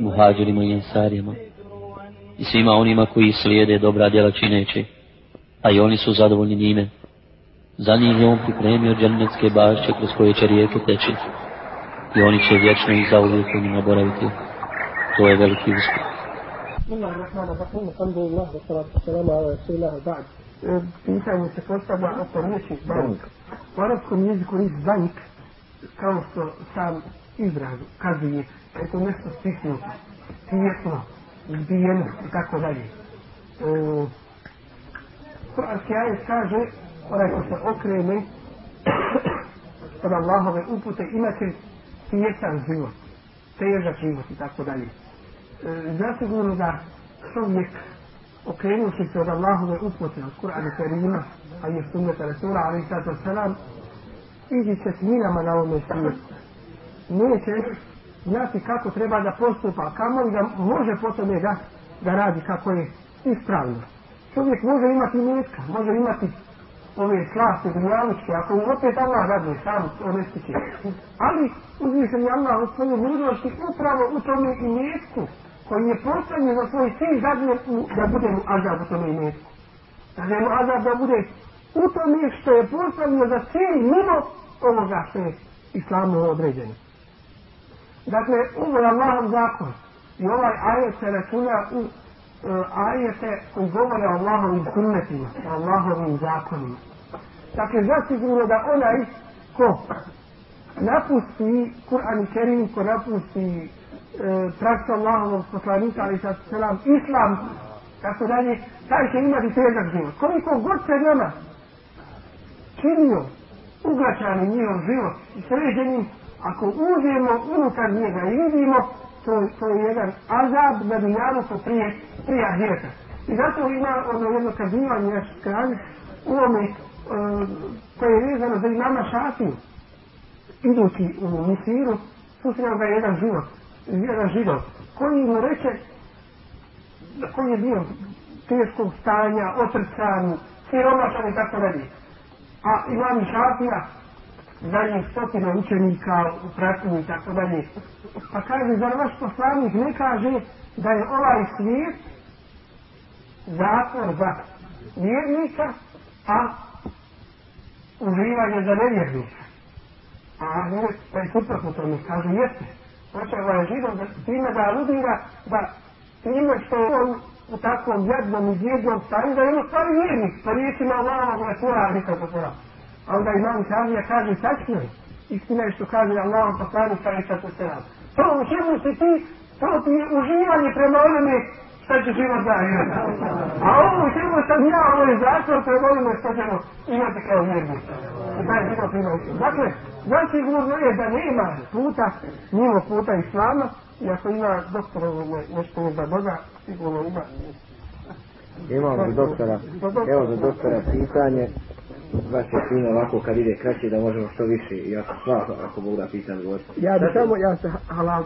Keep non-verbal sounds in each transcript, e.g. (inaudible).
muhađirima i ensarijama i svima onima koji slijede dobra djela čineći, a i oni su zadovoljni njime. Za njih je on pripremio džennetske bašće kroz koje će rijeke teći i oni će vječno i zauvijek u njima boraviti. To je veliki uspjeh. Pitanje se postavlja oko riječi bank. U arabskom jeziku riječ bank, kao što sam izraz kazuje, da je to nešto stisnuto, tijesno, zbijeno i tako dalje. Kur'anski ajet kaže, onaj ko se okrene od Allahove upute, imate tijesan život, težak život i tako dalje. Zasigurno da čovjek okrenuši se od Allahove upute, od Kur'ana Kerima, a je sunneta Rasula, ali i sato salam, ići će s minama na ovome svijetu. Neće znati kako treba da postupa, kamo da može potom je da, da radi kako je ispravno. Čovjek može imati metka, može imati ove slasti, dunjalučke, ako mu opet Allah dadne, sam onesti će. Ali uzvišen je Allah u svoju mudrosti upravo u tome i metku, koji je postavljen za svoj cilj dadne da bude mu azab u tome i metku. Da mu azab da bude u tome što je postavljeno za cilj mimo ovoga što je islamu određeno. Dakle, ovo je Allahov zakon. I ovaj ajet se računa u uh, ajete koji govore o Allahovim sunnetima, o Allahovim zakonima. Dakle, zasigurno da onaj ko napusti Kur'an i Kerim, ko napusti e, praksu Allahovog poslanika, ali sa selam, islam, tako dalje, taj će imati težak život. Koliko god se nama činio uglačani njihov život i sređenim, ako uđemo unutar njega i vidimo, to, to je jedan azab na dunjalu ko prije, prije ahireta. I zato ima ono jedno kazivanje naš kralj u ovome uh, koje je vezano za imama Šafiju. Idući u Misiru, susreo ga jedan život, jedan židov, koji mu reče, koji je bio teškog stanja, otrcan, siromašan i tako dalje. A imam Šafija, dalje stotine učenika u pratnju i tako dalje. Pa kaže, zar vaš poslanik ne kaže da je ovaj svijet zatvor za vjernika, a uživanje za nevjernika. A ne, pa je suprotno tome, kaže, jeste. Hoće ovaj židov da time da aludira da time što je on u takvom jednom i jednom stanju da je on stvari vjernik, pa riječima Allahovog Rasula, ali kako to A onda imam Šavija kaže, tačno je. Istina je što kaže Allah poslanik sa i tako se radi. To u čemu si ti, to ti je uživanje prema onome šta će život da A ovo u čemu sam ja, ovo je zatvor prema onome što ćemo imati kao vjerni. I taj život ima Dakle, zasigurno je da nema puta, mimo puta Islama, i ako ima doktor nešto da doda, sigurno ima. Imamo za doktora, evo za doktora pitanje, baš je fino ovako kad ide kraće da možemo što više i ako sva, ako Bog da pitan govoriti. Ja bi samo, ja se halal.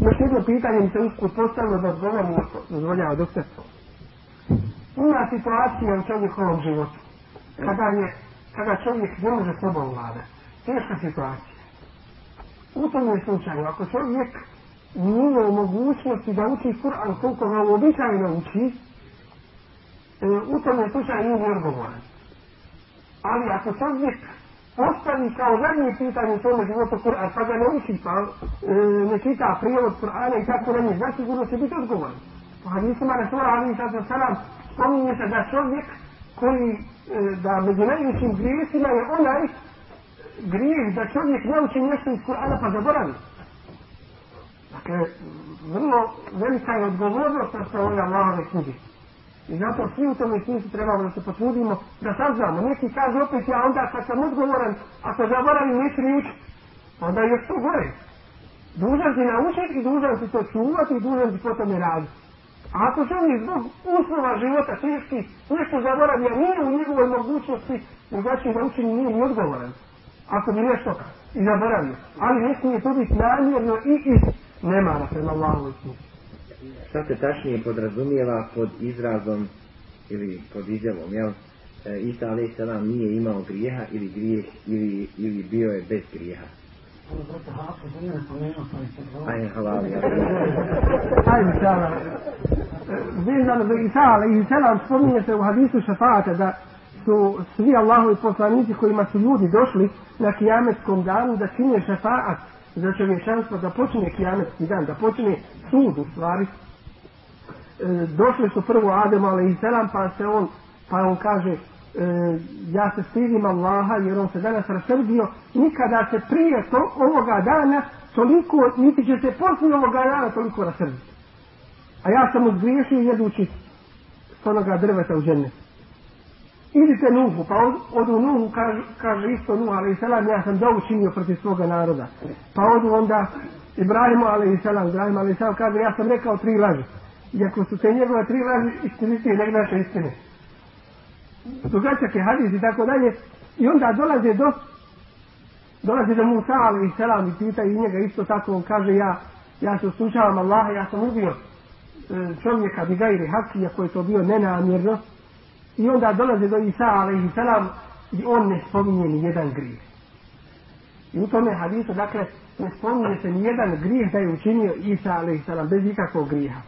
Još jedno pitanje mi se usput postavilo da odgovorim, dozvoljava doktor. Ima situacija u čovjekovom životu, kada je, kada čovjek ne može sobom vladati. Teška situacija. U tom je slučaju, ako čovjek nije u mogućnosti da uči Kur'an koliko ga uobičajeno uči, u tom je slučaju nije odgovoran. Ali ako čovjek postavi kao zadnje pitanje u svome životu Kur'an, pa ga ne uči, pa e, ne čita prijevod Kur'ana i tako ne, zasigurno će biti odgovoran. Pa hadisima Rasula Ali Sasa Salam spominje se da čovjek koji, e, da među najvećim grijesima je onaj grijeh da čovjek ne uči nešto iz Kur'ana pa zaboravi. Dakle, vrlo velika je odgovornost na ove Allahove knjige. I zato svi u tome smislu trebamo da se potrudimo da saznamo. Neki kažu opet ja onda kad sam odgovoran, ako zaboravim neću ni učiti. Onda je još to gore. Duža dužan si naučiti i dužan si to čuvati i dužan si po tome raditi. A ako čovjek zbog uslova života teški nešto zaboravi, a nije u njegovoj mogućnosti, drugačije da učini nije ni odgovoran. Ako bi nešto i zaboravio. Ali ne smije to biti namjerno i iz nemara prema Allahu Šta se tačnije podrazumijeva pod izrazom ili pod izjavom, jel? E, Isa salam nije imao grijeha ili grijeh ili, ili bio je bez grijeha. Ajde, halal, ja. Ajde, šala. Vezano za Isa salam spominje se u hadisu šafata da su svi Allahovi poslanici kojima su ljudi došli na kijametskom danu da čine šefaat za čovječanstvo, da počne kijametski dan, da počne sud u stvari. E, došli su prvo Adem a.s. pa se on, pa on kaže e, ja se stidim Allaha jer on se danas rasrdio, nikada se prije to, ovoga dana toliko, niti će se poslije ovoga dana toliko rasrditi. A ja sam uzgriješio jedući s onoga drveta u žene idite Nuhu, pa od, odu Nuhu, kaže, kaže isto Nuhu, ali selam, ja sam dovu činio protiv svoga naroda. Pa odu onda Ibrahimu, ali i selam, Ibrahim, ali selam, kaže, ja sam rekao tri laži. Iako su te njegove tri laži istinitije nek naše istine. Dugačak je hadis i tako dalje. I onda dolaze do dolaze do Musa, ali i selam, i pita i njega isto tako, on kaže, ja, ja se uslušavam Allaha, ja sam ubio e, čovjeka Bigajri Haki, ako je to bio nenamjerno, i onda dolaze do Isa alaihi salam i on ne spominje ni jedan grijeh. I u tome hadisu, dakle, ne spominje se ni jedan grijeh da je učinio Isa alaihi salam bez ikakvog grijeha.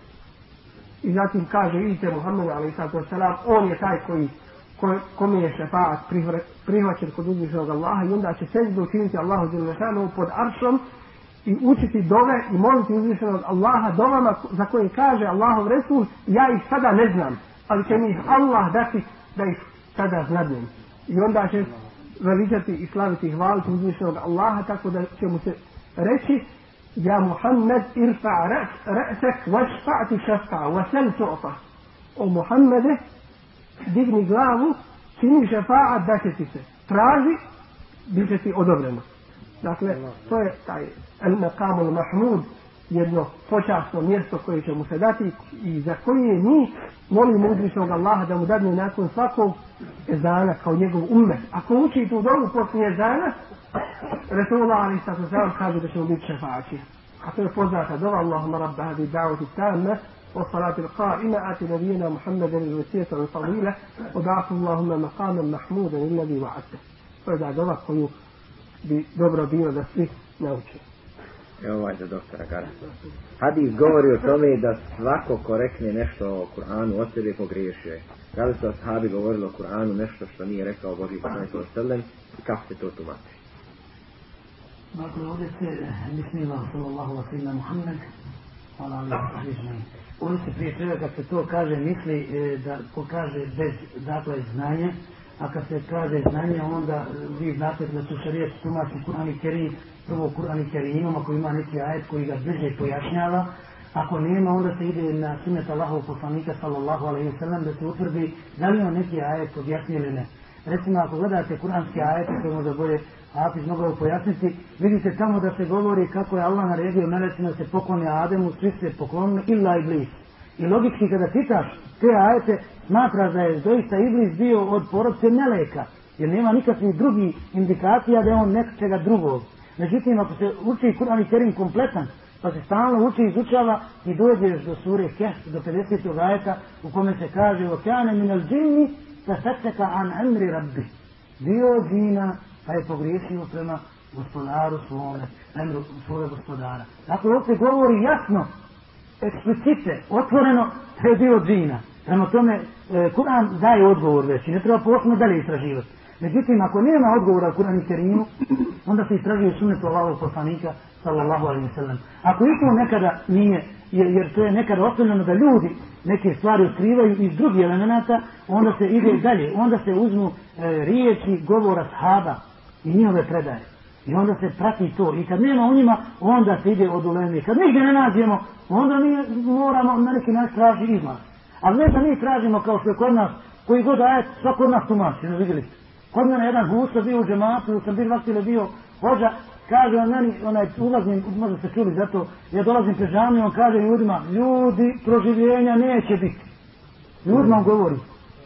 I zatim kaže Isa Muhammed alaihi salam, on je taj koji ko, kome je šefaat prihvaćen kod uzvišenog Allaha i onda će seždu učiniti Allahu Đelešanu pod aršom i učiti dove i moliti uzvišenog Allaha dovama za koje kaže Allahov Resul ja ih sada ne znam ali će mi ih Allah dati da ih tada znadnem. I onda će veličati i slaviti i hvaliti uzvišenog Allaha tako da će mu se reći Ja Muhammed irfa ra'sak vašfa'ti šafa wasel tu'ta. O Muhammede digni glavu čini šefa'a da će ti se traži bit će ti odobreno. Dakle, to je taj el-maqamul mahmud jedno počasno mjesto koje će mu se dati i za koje mi molimo uzvišnog Allaha da mu dadne nakon svakog ezana kao njegov umet. Ako uči tu dobu poslije ezana, Resulullah ali sa sam kaže da će mu biti šefači. A to je poznata dova Allahuma rabba hadi da'uti tamma والصلاة القائمة آت نبينا محمدا الوسيلة والفضيلة وبعث اللهم مقاما محمودا الذي وعدته. فإذا دوا koju bi dobro bilo da svi naučimo. Evo ovaj za doktora Gara. Hadis govori o tome da svako korekne nešto o Kur'anu od sebe pogriješuje. Da li su ashabi govorili o Kur'anu nešto što nije rekao Boži poslanik sallam i kako se to tumači? Dakle, ovdje se, bismillah, sallallahu wa sallam, Muhammed, hvala ali Ovdje se prije svega kad se to kaže, misli e, da pokaže bez dakle znanja, a kad se kaže znanje, onda vi znate da su šarijet tumači Kur'an i Kerim prvo Kur'an i Kerimom, ako ima neki ajet koji ga bliže pojašnjava, ako nema, onda se ide na sunet Allahov poslanika sallallahu alaihi sallam da se utvrdi da li on neki ajet objasnije ili ne. Recimo, ako gledate kuranski ajet, koji možda bolje Hafiz mogao pojasniti, vidite tamo da se govori kako je Allah naredio melecima se pokloni Ademu, svi se poklonili, illa iblis. I logički kada čitaš te ajete, smatraš da je doista iblis bio od porodce meleka, jer nema nikakvih drugih indikacija da je on nečega drugog. Međutim, ako se uči Kur'an i Kerim kompletan, pa se stalno uči izučava i dođeš do sure Kehf, do 50. ajeta u kome se kaže Okeane min al džinni fa fataka an amri rabbi. Dio džina pa je pogriješio prema gospodaru svome, emru svoje gospodara. Dakle, ovdje govori jasno, eksplicite, otvoreno, da je džina. Prema tome, e, Kur'an daje odgovor već i ne treba posebno dalje istraživati. Međutim, ako nema odgovora u Kur'an i Kerimu, onda se istražuje sunetu Allahov poslanika, sallallahu alaihi sallam. Ako i to nekada nije, jer, to je nekada ostavljeno da ljudi neke stvari otkrivaju iz drugih elemenata, onda se ide dalje. Onda se uzmu e, riječi govora sahaba i njihove predaje. I onda se prati to. I kad nema u njima, onda se ide od ulemi. Kad nigdje ne nađemo, onda mi moramo na neki način traži izlaz. Ali ne da mi tražimo kao što je kod nas, koji god ajet, svako od nas tumači, vidjeli ste. Kod mene jedan gusto bio u džematu, sam bio vakile bio hođa, kaže on meni, onaj, ulazim, možda se čuli zato, ja dolazim pred žami, on kaže ljudima, ljudi, proživljenja neće biti. Ljudima on govori,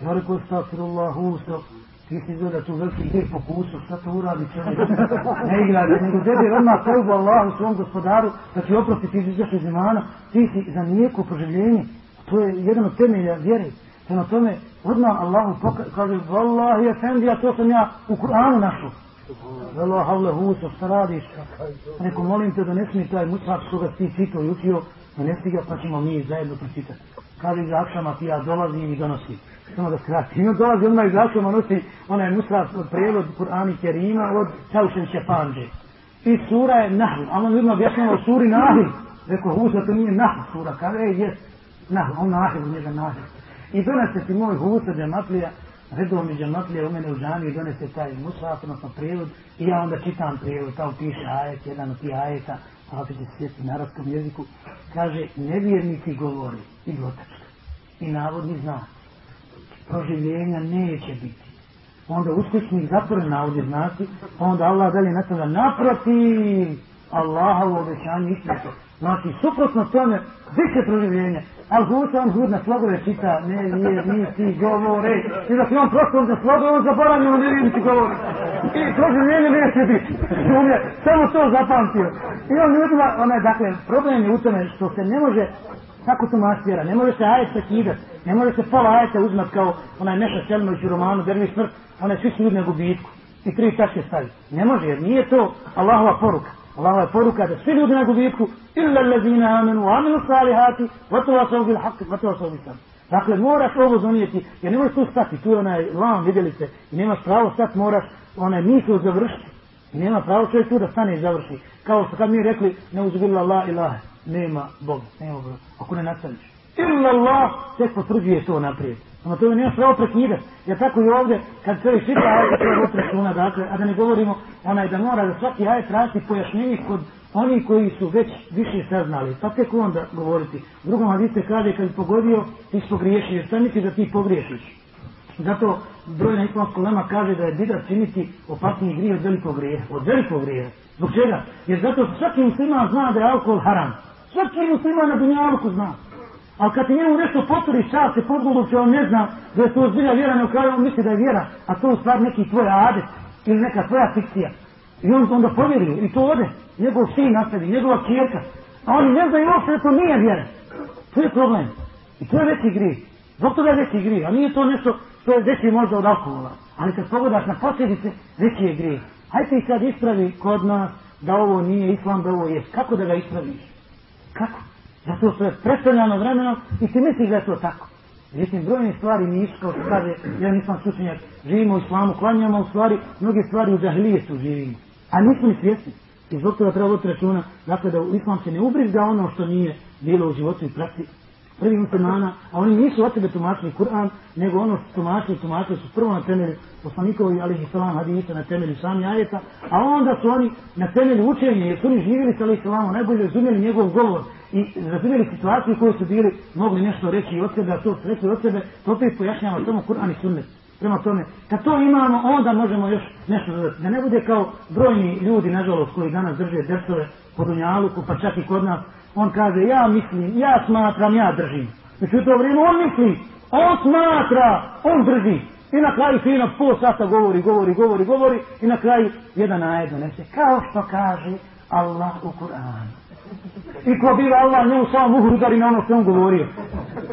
ja rekao, stakfirullah, usto, ti si zove da tu veliki gdje po šta to uradi čovjek? Ne igra, nego tebi odmah teubu Allahu svom gospodaru, da ti oprosti ti izašli iz imana, ti si za nijeko proživljenje, to je jedan od temelja vjere. Prema tome, odmah Allahu kaže, Wallahi, Efendija, to sam ja u Kur'anu našao. Velo havle huso, šta radiš? Neko, molim te da ne smije taj mushaf koga ti čitao i učio, da ne stiga pa ćemo mi zajedno pročitati. Kaže iz akšama ti ja dolazim i donosim. Samo da skratim. On dolazi odmah iz akšama nosi onaj mushaf od prijevod Kur'ani Kerima od Čauševića Panđe. I sura je Nahl. A on ljudima objašnjava o suri Nahl. Rekao, huso, to nije Nahl sura. Kaže, ej, jes. Nahl, on Nahl, njega Nahl. I donese ti moj huso džematlija, redovni džematlija u mene u džami i donese taj mushaf, odnosno prijevod, i ja onda čitam prijevod, tamo piše ajet, jedan od tih ajeta, a opet je svijesti na arabskom jeziku, kaže, nevjernici govori, i gotačka, i navodni znak, proživljenja neće biti. Onda usklični zatvoren navodni znaci, onda Allah dalje nastavlja naprotiv Allaha u obećanju istinito. Znači, suprotno tome, će proživljenja. Ali Husa on hud na slogove čita, ne, nije, nije ti govore. I da si on prosto za slogove, on zaboravio, on nije ti govore. I proživljenje neće biti. On je samo to zapamtio. I on ljudima, onaj, dakle, problem je u tome što se ne može tako tumačiti vjera. Ne može se ajet prekidat. Ne može se pola ajeta uzmat kao onaj Meša Selmović u romanu Dervi smrt, onaj svi su ljudi na gubitku. I tri tačke staviti. Ne može, jer nije to Allahova poruka. Allahova je poruka da svi ljudi na gubitku, illa allazina amenu, amenu salihati, vatova sa bil haq, vatova sa sam. Dakle, moraš ovo donijeti, jer ne možeš tu stati, tu je onaj lam, vidjeli ste, i nemaš pravo stati, moraš onaj misl završiti. I nema pravo čovjek tu da stane i završi. Kao što kad mi rekli, ne uzbila la ilaha, nema Boga, nema Boga, ako ne nastaviš. Illa Allah, tek potvrđuje to naprijed. Ono to nema pravo prekidati. Jer tako i ovdje, kad čovjek čita ajet, treba vodi računa, dakle, a da ne govorimo onaj da mora da svaki ajet tražiti pojašnjenje kod oni koji su već više saznali. Pa tek onda govoriti. U drugom hadiste kaže, kad bi pogodio, ti si pogriješio. Šta misli da ti pogriješiš? Zato brojna islamska lema kaže da je bidat činiti opasniji grije od velikog grije. Od velikog grije. Zbog čega? Jer zato svaki musliman zna da je alkohol haram. Svaki musliman na dunjalku zna. Ali kad ti njemu nešto potvori čas se podgoluće, on ne zna da je to zbilja vjera, ne kraju on misli da je vjera, a to u stvari neki tvoj adet ili neka tvoja fikcija. I on onda povjeri i to ode. Njegov sin nastavi, njegova kjerka. A oni ne znaju uopšte da to nije vjera. To je problem. I to je veći grih. Zbog toga je veći grih. A nije to nešto što je veći možda od alkohola. Ali kad pogledaš na posljedice, veći je grih. Hajde i sad ispravi kod nas da ovo nije islam, da ovo je. Kako da ga ispraviš? Kako? Zato što je predstavljano vremenom i ti misliš da je to tako. Međutim, brojne stvari nisu, kao što kaže, ja nisam slučenjak, živimo u islamu, klanjamo u stvari, mnoge stvari u džahlijetu živimo. A nismo ni svjesni. I zbog toga treba voditi računa, dakle da u islam se ne ubrizga ono što nije bilo u životu i praksi prvi muslimana, a oni nisu od sebe tumačili Kur'an, nego ono što tumačili, tumačili su prvo na temelju poslanikovi, ali i salam hadisa na temelju sami ajeta, a onda su oni na temelju učenja, jer su oni živjeli sa ali salamom, najbolje razumjeli njegov govor i razumjeli situaciju koju su bili mogli nešto reći od sebe, a to su rekli od sebe, to opet pojašnjava samo Kur'an i sunnet. Prema tome, kad to imamo, onda možemo još nešto dodati. Da ne bude kao brojni ljudi, nažalost, koji danas drže dersove po Dunjaluku, pa čak i kod nas, on kaže, ja mislim, ja smatram, ja držim. Znači u to vrijeme on misli, on smatra, on drži. I na kraju fino pol sata govori, govori, govori, govori i na kraju jedan ajed donese. Kao što kaže Allah u Kur'anu. I ko biva Allah njemu samo muhu udari na ono što on govorio.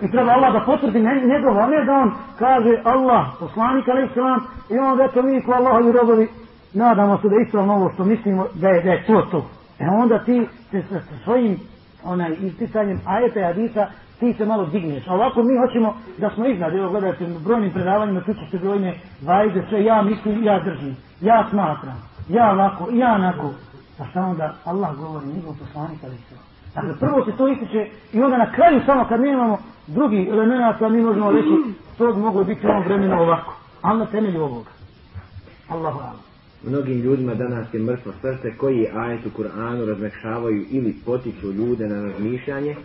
I treba Allah da potvrdi njegov, a ne da on kaže Allah, poslanik alaih salam, i onda eto mi ko Allah i robovi, nadamo se da ispravno ovo što mislimo da je, da je to to. E onda ti se sa svojim onaj isticanjem ajeta i hadisa ti se malo digneš. A ovako mi hoćemo da smo iznad, evo gledajte, brojnim predavanjima čuće se brojne vajde, sve ja mislim, ja držim, ja smatram, ja ovako, ja onako. Pa šta onda Allah govori, njegov poslanik ali. Dakle, prvo se to ističe i onda na kraju samo kad nemamo drugi elemenata mi možemo reći to bi moglo biti u ovom vremenu ovako. Ali na temelju ovoga. Allahu Allah. Mnogim ljudima danas je mrtvo srce koji ajet u Kur'anu razmekšavaju ili potiču ljude na razmišljanje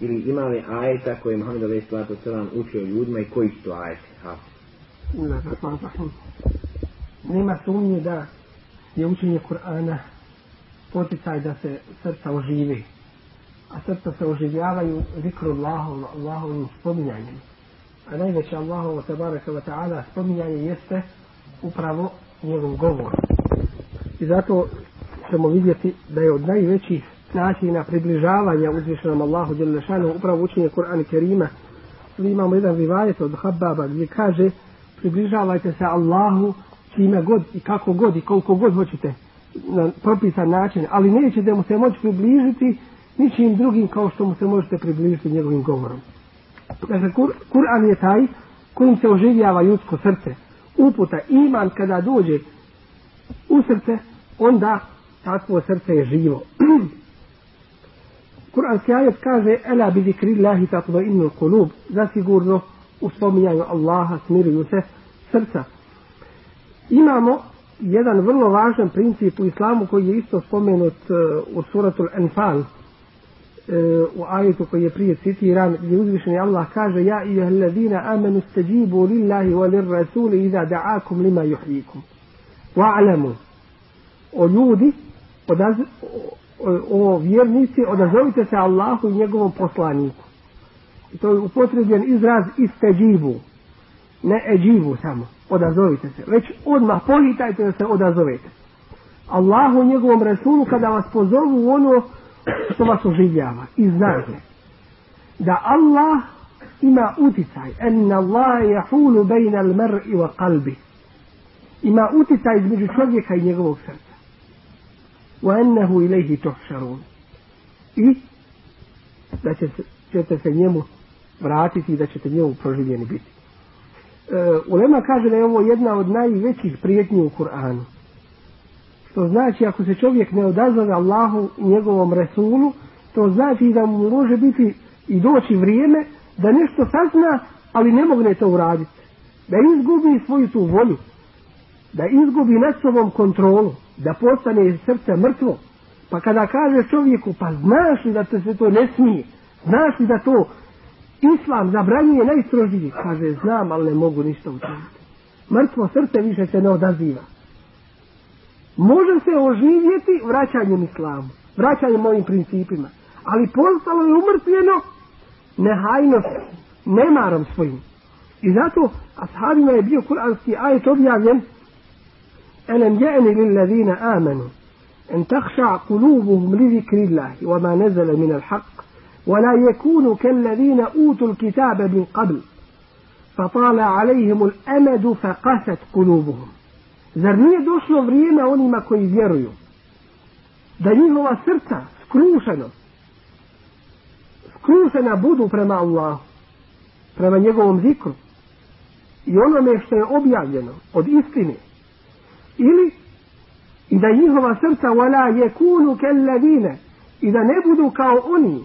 ili imali ajeta koje je Muhammed alaih sallatu sallam učio ljudima i koji su to ajeti? Nema sumnje da je učenje Kur'ana poticaj da se srca oživi. A srca se oživljavaju zikru Allahom, Allahovim spominjanjem. A najveće Allahovo tabaraka wa ta'ala spominjanje jeste upravo njegov govor. I zato ćemo vidjeti da je od najvećih načina približavanja uzvišenom Allahu Đelešanu upravo učenje Kur'ana Kerima. Mi imamo jedan rivajet od Hababa gdje kaže približavajte se Allahu čime god i kako god i koliko god hoćete na propisan način, ali nećete mu se moći približiti ničim drugim kao što mu se možete približiti njegovim govorom. Dakle, Kur'an je taj kojim se oživljava ljudsko srce. Uputa, iman kada dođe u srce, onda takvo srce je živo. (clears throat) Kur'anski ajet kaže Ela bi zikrillahi tatma innul kulub zasigurno u spominjanju Allaha smiruju se srca. Imamo jedan vrlo važan princip u islamu koji je isto spomenut uh, u suratul Anfal uh, u ajetu koji je prije citiran gdje uzvišeni Allah kaže Ja i ladina amenu stajibu lillahi wa lir rasuli iza da'akum lima juhjikum wa'lamu o ljudi odaz, o, o vjernici odazovite se Allahu i njegovom poslaniku i to je upotrebljen izraz isteđivu ne eđivu samo odazovite se. Već odmah pohitajte da se odazovete. Allahu i njegovom Resulu kada vas pozovu ono što vas oživljava. I znate da Allah ima uticaj. Enna Allah jahulu bejna al mar'i wa qalbi. Ima uticaj između čovjeka i njegovog srca. Wa ennehu ilaihi tuhšarun. I da će, ćete se njemu vratiti i da ćete njemu proživljeni biti. E, Ulema kaže da je ovo jedna od najvećih prijetnji u Kur'anu. To znači ako se čovjek ne odazove Allahu i njegovom Resulu, to znači da mu može biti i doći vrijeme da nešto sazna, ali ne mogne to uraditi. Da izgubi svoju tu volju. Da izgubi nad sobom kontrolu. Da postane srce mrtvo. Pa kada kaže čovjeku, pa znaš li da te se to ne smije? Znaš li da to Islam zabranjuje najstrožiji. Kaže, znam, ali ne mogu ništa učiniti. Mrtvo srce više se ne odaziva. Može se oživjeti vraćanjem islamu, vraćanjem ovim principima. Ali postalo je umrtvljeno nehajnost, nemarom svojim. I zato ashabima je bio kuranski ajet objavljen je'ni lillazina amanu en tahša kulubuhum li zikri Allahi wa min al haqq ولا يكونوا كالذين أوتوا الكتاب من قبل فطال عليهم الأمد فقست قلوبهم Zar nije došlo vrijeme onima koji vjeruju da njihova srca skrušeno skrušena budu prema Allahu prema njegovom zikru i onome što je objavljeno od istine ili i da njihova srca wala yekunu kelladine i da ne budu kao oni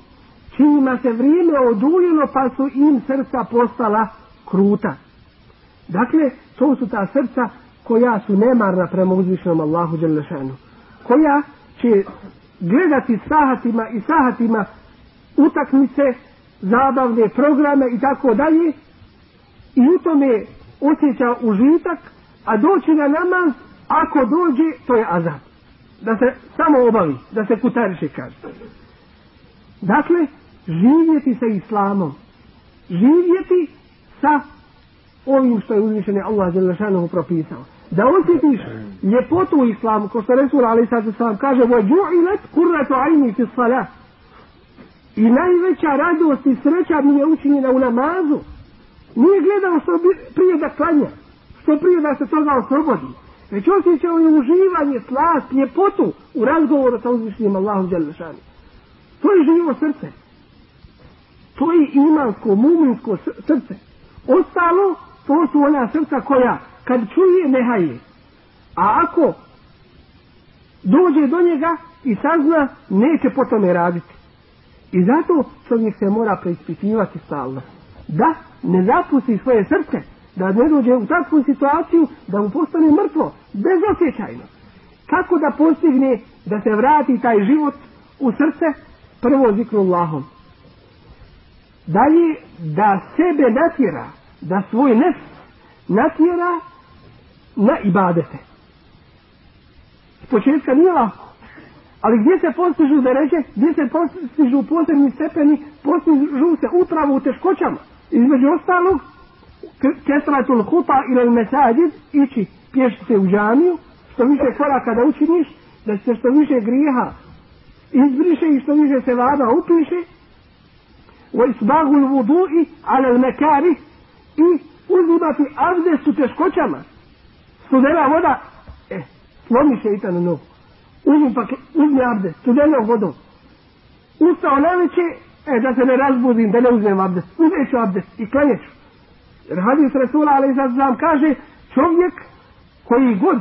čijima se vrijeme oduljilo pa su im srca postala kruta. Dakle, to su ta srca koja su nemarna prema uzvišenom Allahu Đelešanu. Koja će gledati sahatima i sahatima utakmice, zabavne programe i tako dalje i u tome osjeća užitak, a doći na namaz, ako dođe, to je azab. Da se samo obavi, da se kutariše kaže. Dakle, živjeti sa islamom, živjeti sa ovim što je uzvišeni Allah Đelešanohu propisao Da osjetiš ljepotu u islamu, ko što Resul Ali sad sam kaže, وَجُعِلَتْ كُرَّةُ عَيْنِ فِي الصَّلَةِ I najveća radost i sreća mi je učinjena u namazu. Nije gledao što prije da klanja, što prije da se toga oslobodi. Već osjećao je uživanje, slast, ljepotu u razgovoru sa uzvišenim Allahom Đelešanu. To je živo srce. To je imansko, muminsko srce. Ostalo, to su ona srca koja, kad čuje, ne haje. A ako dođe do njega i sazna, neće po tome raditi. I zato čovjek se mora preispitivati stalno. Da ne zapusti svoje srce, da ne dođe u takvu situaciju da mu postane mrtvo, bezosjećajno. Kako da postigne da se vrati taj život u srce? Prvo zikru Allahom dalje da sebe natjera, da svoj nefs natjera na ibadete. S početka nije lako, Ali gdje se postižu deređe, gdje se postižu posebni stepeni, postižu se upravo u teškoćama. Između ostalog, kestratul huta ili mesađid, ići pješiti u džamiju, što više koraka da učiniš, da se što više grijeha izbriše i što više se vada upiše, u isbagu vudu'i ale mekari i uzimati avdes u teškoćama. Studena voda, e, slomi se i na nogu. Uzmi, pa, uzmi abdes, studenom vodom. Ustao najveće, e, da se ne razbudim, da ne uzmem abdes. Uzet ću i klanjeću. Jer hadis Rasula, ali sad kaže, čovjek koji god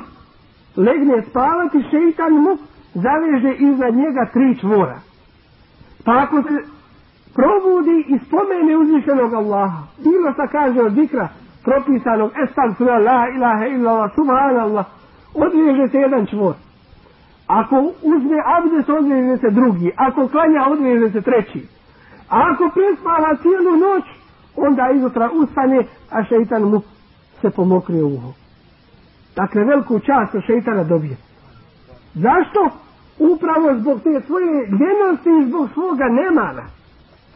legne spavati, šeitan mu zaveže iznad njega tri čvora. Pa ako se probudi i spomene uzvišenog Allaha, bilo šta kaže od zikra propisanog estagfira la ilaha illallah subhanallah, odveže se jedan čvor. Ako uzme abdes, odveže se drugi. Ako klanja, odveže se treći. A ako prespava cijelu noć, onda izutra ustane, a šeitan mu se pomokrije uho. Dakle, veliku čast od šeitana dobije. Zašto? Upravo zbog te svoje ljenosti i zbog svoga nemana.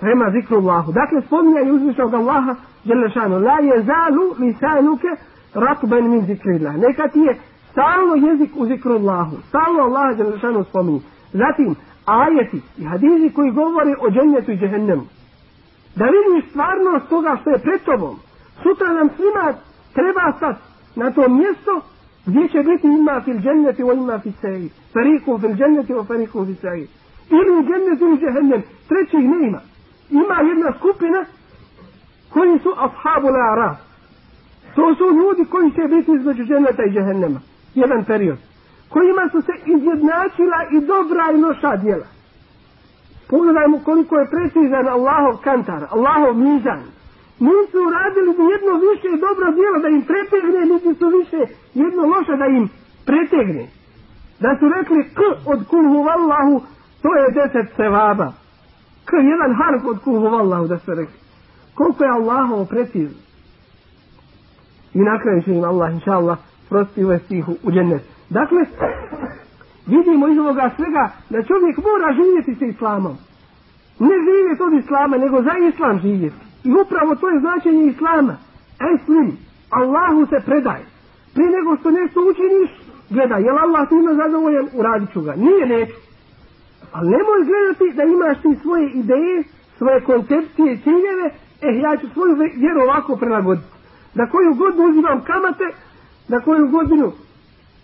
Prema zikru Allahu. Dakle, spominjanje uzvišnog Allaha, Đelešanu, la je zalu lisanuke ratben min zikrillah. Neka ti je stalno jezik u zikru Allahu. Stalno Allah Đelešanu spominje. Zatim, ajeti i hadizi koji govore o džennetu i džehennemu. Da vidiš stvarnost toga što je pred tobom. Sutra nam svima treba sad na to mjesto gdje će biti ima fil dženneti o ima fil seji. Farikum fil dženneti o farikum fil seji. Ili u džennetu džehennem. Trećih ne ima. Ima jedna skupina koji su ashabu la To su ljudi koji će biti između dženneta i džehennema. Jedan period. Kojima su se izjednačila i dobra i loša djela. Pogledajmo koliko je precizan Allahov kantar, Allahov mizan nisu uradili ni jedno više dobro djelo da im pretegne, niti su više jedno loše da im pretegne. Da su rekli k od kulhu vallahu, to je deset sevaba. K jedan harf od vallahu da se rekli. Koliko je Allahovo precizno. I na kraju će im Allah, inša Allah, prosti uvesti ih u džennet. Dakle, vidimo iz ovoga svega da čovjek mora živjeti sa islamom. Ne živjeti od islama, nego za islam živjeti. I upravo to je značenje islama. Eslim, Allahu se predaj. Prije nego što nešto učiniš, gledaj, jel Allah ti ima zadovoljan, uradit ću ga. Nije neću. Ali nemoj gledati da imaš ti svoje ideje, svoje koncepcije, ciljeve, eh, ja ću svoju vjeru ovako prilagoditi. Da koju godinu uzimam kamate, da koju godinu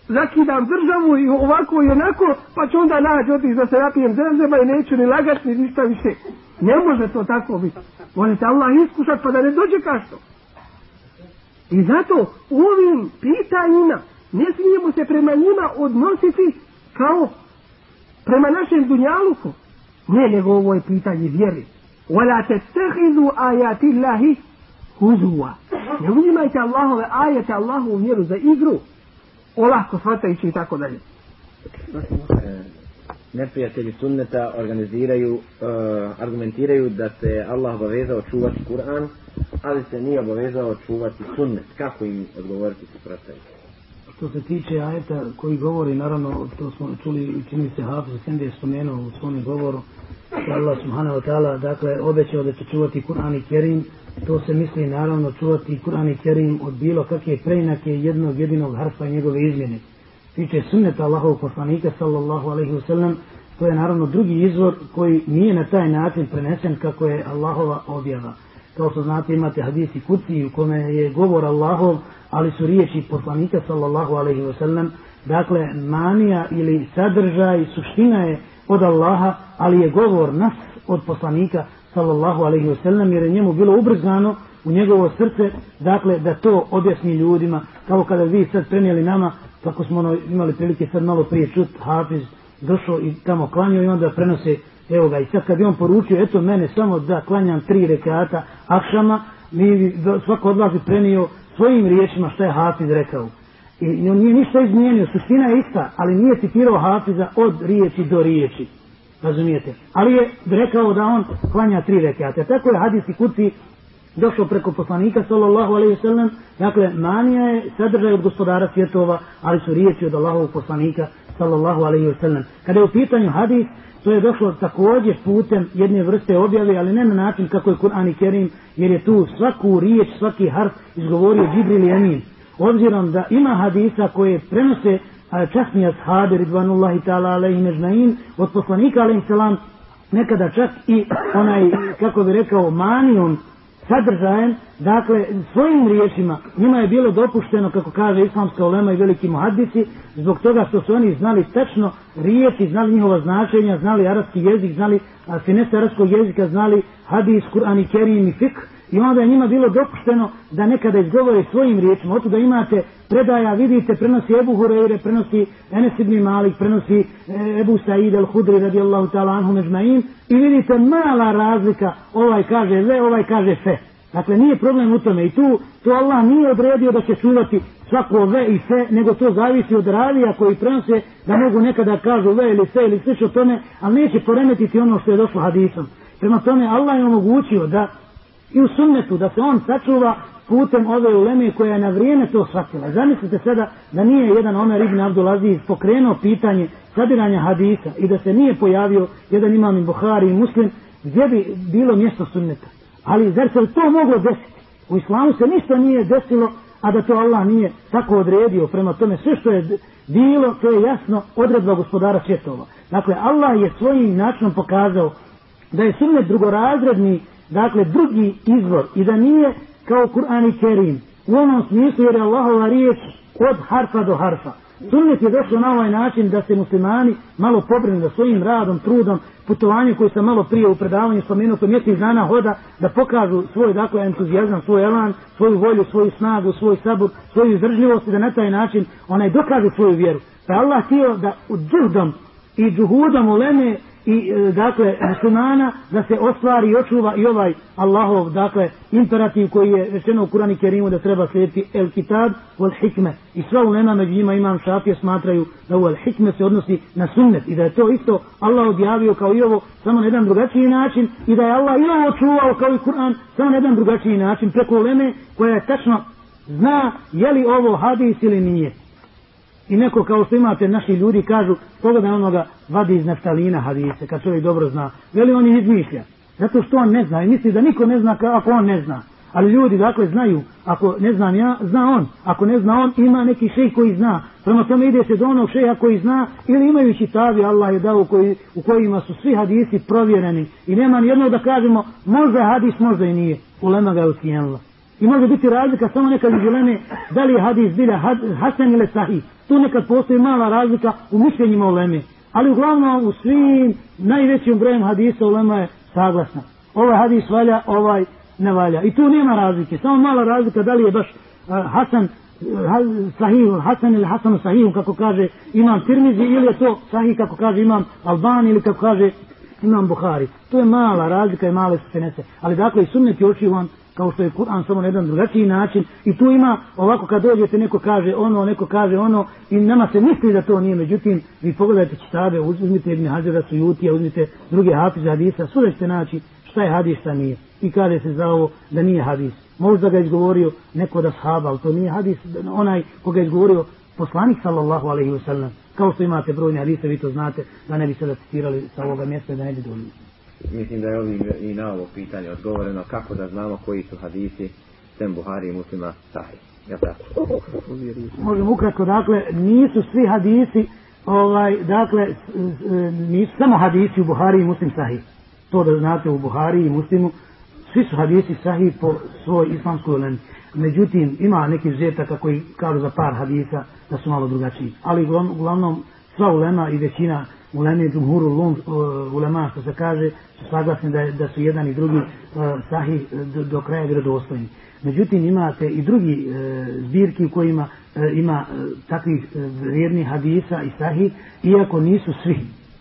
zakidam državu i ovako i onako, pa ću onda naći otići da se napijem zemzema i neću ni lagati ni ništa više. Ne može to tako biti. Možete Allah iskušati pa da ne dođe kašto. I zato u ovim pitanjima ne smijemo se prema njima odnositi kao prema našem dunjaluku. Ne, nego ovo je pitanje vjeri. Wala tattakhidhu ayati Allahi huzwa Ne uzimajte Allahove ajete, Allahu vjeru za igru. Olako svatajući i tako dalje. E, neprijatelji sunneta organiziraju, uh, argumentiraju da se Allah obavezao čuvati Kur'an, ali se nije obavezao čuvati sunnet. Kako im odgovoriti suprotstaviti? Što se tiče ajeta koji govori, naravno, to smo čuli, čini se Hafiz Sendi je spomenuo u svom govoru, da Allah subhanahu wa ta'ala, dakle, obećao da će čuvati Kur'an i Kerim, to se misli naravno čuvati Kur'an i Kerim od bilo kakve preinake jednog jedinog harfa i njegove izmjene tiče sunneta Allahovog poslanika sallallahu alaihi wasallam, to je naravno drugi izvor koji nije na taj način prenesen kako je Allahova objava. Kao što znate imate hadisi kuci u kome je govor Allahov, ali su riječi poslanika sallallahu alaihi wasallam, dakle manija ili sadržaj, suština je od Allaha, ali je govor nas od poslanika sallallahu alaihi wasallam jer je njemu bilo ubrzano u njegovo srce, dakle da to objasni ljudima, kao kada vi sad prenijeli nama kako smo ono, imali prilike sad malo prije čut, Hafiz došao i tamo klanio i onda prenose, evo ga, i sad kad bi on poručio, eto mene samo da klanjam tri rekata akšama, mi svako od vas bi prenio svojim riječima što je Hafiz rekao. I on nije ništa izmijenio, suština je ista, ali nije citirao Hafiza od riječi do riječi. Razumijete? Ali je rekao da on klanja tri rekata. Tako je hadijski kuci došao preko poslanika sallallahu alejhi ve sellem dakle manija je sadržaj od gospodara svjetova ali su riječi od Allahovog poslanika sallallahu alaihi wa sallam. Kada je u pitanju hadis, to je došlo također putem jedne vrste objave, ali ne na način kako je Kur'an i Kerim, jer je tu svaku riječ, svaki harf izgovorio Džibril i Emin. Obzirom da ima hadisa koje prenose časni ashabi ridvanullahi ta'ala alaihi mežnain od poslanika alaihi salam nekada čak i onaj kako bi rekao manijom sadržajem, dakle, svojim riječima, njima je bilo dopušteno, kako kaže islamska ulema i veliki muhaddici, zbog toga što su oni znali tačno riječi, znali njihova značenja, znali arapski jezik, znali finese arapskog jezika, znali hadis, Kur'an i Kerim i fik, i onda je njima bilo dopušteno da nekada izgovore svojim riječima. Oto da imate predaja, vidite, prenosi Ebu Hureyre, prenosi Enes ibn Malik, prenosi e, Ebu Sa'id al-Hudri radijallahu ta'ala anhu međma'in i vidite mala razlika, ovaj kaže ve, ovaj kaže fe. Dakle, nije problem u tome i tu, to Allah nije odredio da će čuvati svako ve i fe, nego to zavisi od ravija koji prenose da mogu nekada kažu ve ili fe ili slično tome, ali neće poremetiti ono što je došlo hadisom. Prema tome, Allah je omogućio da i u sunnetu da se on sačuva putem ove uleme koja je na vrijeme to shvatila. Zamislite sada da nije jedan Omer ibn Abdulaziz pokrenuo pitanje sabiranja hadisa i da se nije pojavio jedan imam i Buhari i Muslim gdje bi bilo mjesto sunneta. Ali zar se to moglo desiti? U islamu se ništa nije desilo, a da to Allah nije tako odredio. Prema tome sve što je bilo, to je jasno odredba gospodara svjetova. Dakle, Allah je svojim načinom pokazao da je sunnet drugorazredni dakle drugi izvor i da nije kao Kur'an i Kerim u onom smislu jer je Allahova riječ od harfa do harfa. Sunnet je došlo na ovaj način da se muslimani malo pobrinu da svojim radom, trudom, putovanjem koji sam malo prije u predavanju spomenuo to mjesec dana hoda da pokažu svoj dakle entuzijazam, svoj elan, svoju volju, svoju snagu, svoj sabor, svoju izdržljivost i da na taj način onaj dokaže svoju vjeru. Pa Allah htio da u džuhdom i džuhudom uleme i e, dakle muslimana da se ostvari i očuva i ovaj Allahov dakle imperativ koji je rečeno u Kurani Kerimu da treba slijediti el kitab wal hikme. I sva ulema među njima imam šafije smatraju da u el hikme se odnosi na sunnet i da je to isto Allah objavio kao i ovo samo na jedan drugačiji način i da je Allah i ovo očuvao kao i Kur'an samo na jedan drugačiji način preko uleme koja je tačno zna je li ovo hadis ili nije I neko kao što imate naši ljudi kažu, pogledaj onoga vadi iz naftalina hadise, kad čovjek dobro zna. Veli on je izmišlja. Zato što on ne zna i misli da niko ne zna ako on ne zna. Ali ljudi dakle znaju, ako ne znam ja, zna on. Ako ne zna on, ima neki šej koji zna. Prema tome ide se do onog šeja koji zna ili imaju čitavi Allah je dao koji, u kojima su svi hadisi provjereni. I nema ni jedno da kažemo, možda hadis, možda i nije. Ulema ga je ucijenila. I može biti razlika samo iz uleme, da li je hadis bilja hasan ili sahih. Tu nekad postoji mala razlika u mišljenjima uleme. Ali uglavnom u svim najvećim brojem hadisa ulema je saglasna. Ovaj hadis valja, ovaj ne valja. I tu nema razlike. Samo mala razlika da li je baš uh, Hasan sahih, Hasan ili Hasan sahih, kako kaže imam Tirmizi, ili je to sahih, kako kaže imam Alban, ili kako kaže imam Buhari. To je mala razlika i male se Ali dakle, i sunnet je očivan kao što je Kur'an samo na jedan drugačiji način i tu ima ovako kad dođete neko kaže ono, neko kaže ono i nama se misli da to nije, međutim vi pogledajte čitabe, uzmite Ibn Hazara Sujutija, uzmite druge hafize hadisa, sve ćete naći šta je hadis, šta nije. I kaže se za ovo da nije hadis. Možda ga izgovorio neko da shaba, ali to nije hadis, onaj koga je izgovorio poslanik sallallahu alaihi wa sallam. Kao što imate brojne hadise, vi to znate, da ne bi da citirali sa ovoga mjesta da ne bi dovoljno mislim da je ovim i na ovo pitanje odgovoreno kako da znamo koji su hadisi sem Buhari i muslima sahi. Možemo ukratko, dakle, nisu svi hadisi, ovaj, dakle, nisu samo hadisi u Buhari i muslim sahi. To da znate u Buhari i muslimu, svi su hadisi sahi po svoj islamskoj ulemi. Međutim, ima neki zetaka koji kažu za par hadisa da su malo drugačiji. Ali uglavnom, sva ulema i većina uleme džumhuru uh, ulema što se kaže su saglasni da, da su jedan i drugi uh, sahih do, do kraja vjerodostojni. Međutim imate i drugi uh, zbirki u kojima uh, ima takvih vrijednih hadisa i sahih, iako nisu svi.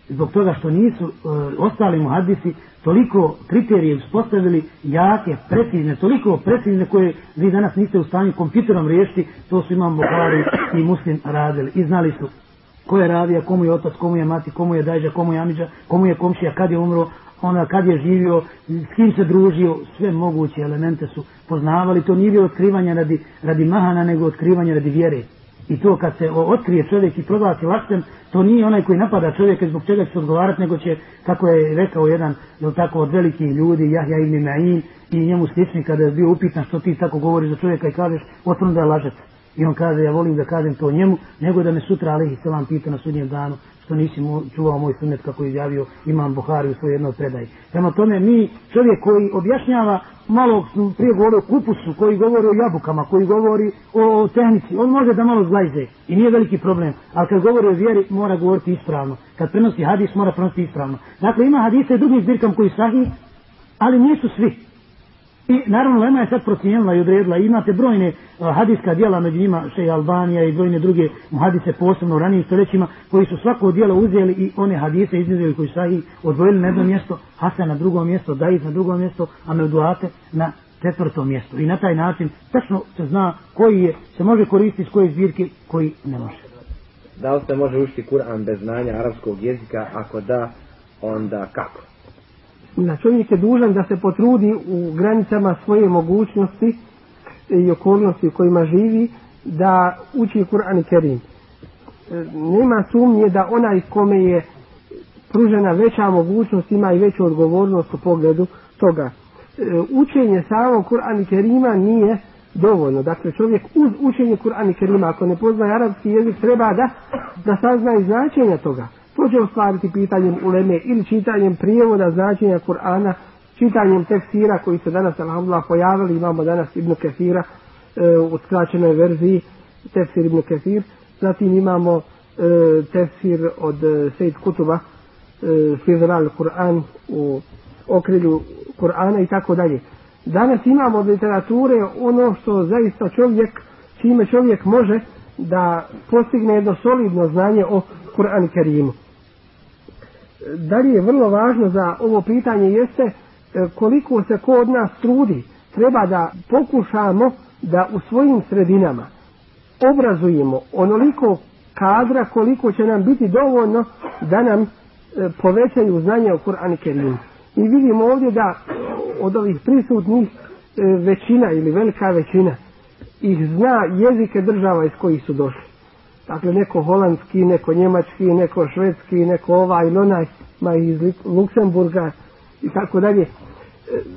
Zbog toga što nisu ostali mu hadisi toliko kriterije uspostavili jake, precizne, toliko precizne koje vi danas niste u stanju kompjuterom riješiti, to su imam Buhari i muslim radili i znali su ko je ravija, komu je otac, komu je mati, komu je dajđa, komu je amiđa, komu je komšija, kad je umro, ona kad je živio, s kim se družio, sve moguće elemente su poznavali. To nije bilo otkrivanje radi, radi mahana, nego otkrivanje radi vjere. I to kad se otkrije čovjek i proglasi laštem, to nije onaj koji napada čovjeka zbog čega će odgovarati, nego će, kako je rekao jedan, jel tako, od velikih ljudi, Jahja ibn Na'in i njemu slični, kada je bio upitan što ti tako govoriš za čovjeka i kažeš, otvorno da je lažec. I on kaže, ja volim da kažem to njemu, nego da me sutra Alehi Selam pita na sudnjem danu što nisi čuvao moj sunnet kako je izjavio imam Buhari u svojoj jednoj predaji. Prema tome mi, čovjek koji objašnjava malo prije govori o kupusu, koji govori o jabukama, koji govori o tehnici, on može da malo zlajze i nije veliki problem, ali kad govori o vjeri mora govoriti ispravno. Kad prenosi hadis mora prenositi ispravno. Dakle ima hadise i drugim zbirkama koji sahih, ali nisu svi. I naravno Lema je sad procijenila i odredila. Imate brojne uh, hadijska dijela među njima Šeja Albanija i brojne druge hadise posebno u ranijim stoljećima koji su svako dijelo uzeli i one hadise izuzeli koji su ih odvojili na jedno mjesto, Hasan na drugo mjesto, Dajid na drugo mjesto, a Mevduate na četvrto mjesto. I na taj način tačno se zna koji je, se može koristiti s koje zbirke, koji ne može. Da li se može učiti Kur'an bez znanja arapskog jezika? Ako da, onda kako? Na čovjek je dužan da se potrudi u granicama svoje mogućnosti i okolnosti u kojima živi da uči Kur'an i Kerim. Nema sumnje da onaj kome je pružena veća mogućnost ima i veću odgovornost u pogledu toga. E, učenje samog Kur'an i Kerima nije dovoljno. Dakle, čovjek uz učenje Kur'an i Kerima, ako ne poznaje arapski jezik, treba da, da sazna i značenja toga. To će ostvariti pitanjem uleme ili čitanjem prijevoda značenja Kur'ana, čitanjem tefsira koji se danas, alhamdulillah, pojavili. Imamo danas Ibn Kefira e, u skraćenoj verziji, tefsir Ibn Kefir. Zatim imamo e, tefsir od e, Sejid Kutuba, e, Fizral Kur'an u okrilju Kur'ana i tako dalje. Danas imamo literature ono što zaista čovjek, čime čovjek može da postigne jedno solidno znanje o Kur'an Kerimu dalje je vrlo važno za ovo pitanje jeste e, koliko se ko od nas trudi. Treba da pokušamo da u svojim sredinama obrazujemo onoliko kadra koliko će nam biti dovoljno da nam e, povećaju znanje o Kur'an i Kerimu. I vidimo ovdje da od ovih prisutnih e, većina ili velika većina ih zna jezike država iz kojih su došli. Dakle, neko holandski, neko njemački, neko švedski, neko ovaj ili onaj, ma iz Luksemburga i tako dalje. E,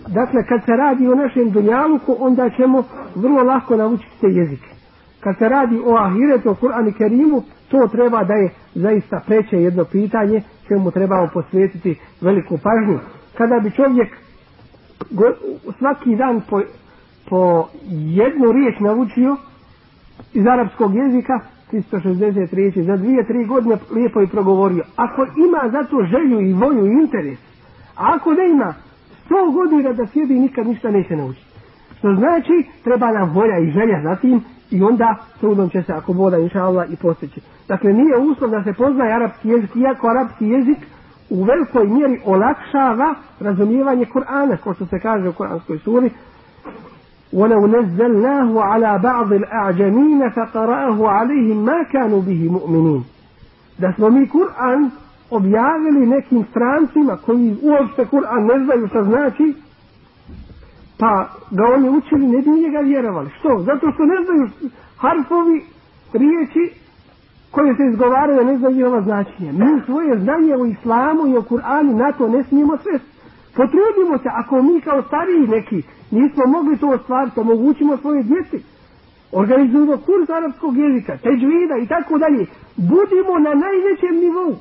dakle, kad se radi o našem dunjaluku, onda ćemo vrlo lako naučiti te jezike. Kad se radi o Ahiretu, o Kur'an i Kerimu, to treba da je zaista preće jedno pitanje, čemu trebamo posvetiti veliku pažnju. Kada bi čovjek svaki dan po, po jednu riječ naučio iz arapskog jezika, 360 riječi, za dvije, tri godine lijepo je progovorio. Ako ima za to želju i volju i interes, a ako ne ima, sto godina da sjedi nikad ništa neće naučiti. Što znači, treba nam volja i želja za tim i onda trudom će se, ako voda, inša Allah, i postići. Dakle, nije uslov da se poznaje arapski jezik, iako arapski jezik u velikoj mjeri olakšava razumijevanje Kur'ana, kao što se kaže u Kur'anskoj suri, ولو نزلناه على بعض الأعجمين فقرأه عليهم ما كانوا به مؤمنين da smo mi Kur'an objavili nekim strancima koji uopšte Kur'an ne znaju šta znači pa ga oni učili ne bi njega vjerovali što? zato što ne znaju harfovi riječi koje se izgovaraju ne znaju njihova značenja mi svoje znanje o islamu i o Kur'anu na to ne smijemo svesti potrudimo se ako mi kao stariji neki nismo mogli to ostvariti, omogućimo svoje djeci. Organizujemo kurs arapskog jezika, teđvida i tako dalje. Budimo na najvećem nivou.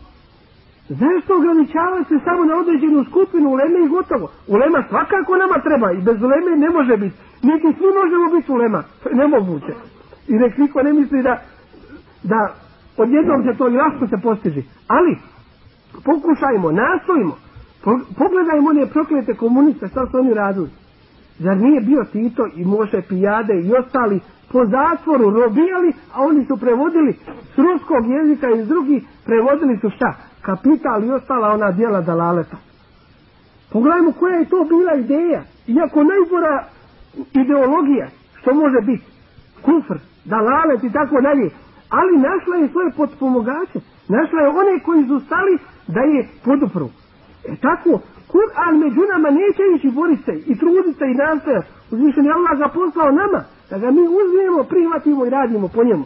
Zašto ograničavati se samo na određenu skupinu uleme i gotovo? Ulema svakako nama treba i bez uleme ne može biti. Niti svi možemo biti ulema. To je nemoguće. I nek niko ne misli da, da odjednom se to i lahko se postiži. Ali, pokušajmo, nastojimo. Pogledajmo one proklete komuniste, šta su oni radili. Zar nije bio Tito i Moše Pijade i ostali po zatvoru robijali, a oni su prevodili s ruskog jezika i s drugih prevodili su šta? Kapital i ostala ona dijela dalaleta. Pogledajmo koja je to bila ideja. Iako najgora ideologija, što može biti? Kufr, dalalet i tako dalje. Ali našla je svoje potpomogače. Našla je one koji su stali da je podupru. E tako, Kur'an među nama neće ići boriti se i truditi se i nastojati. Uzvišen je Allah ga poslao nama, da ga mi uzmemo, prihvatimo i radimo po njemu.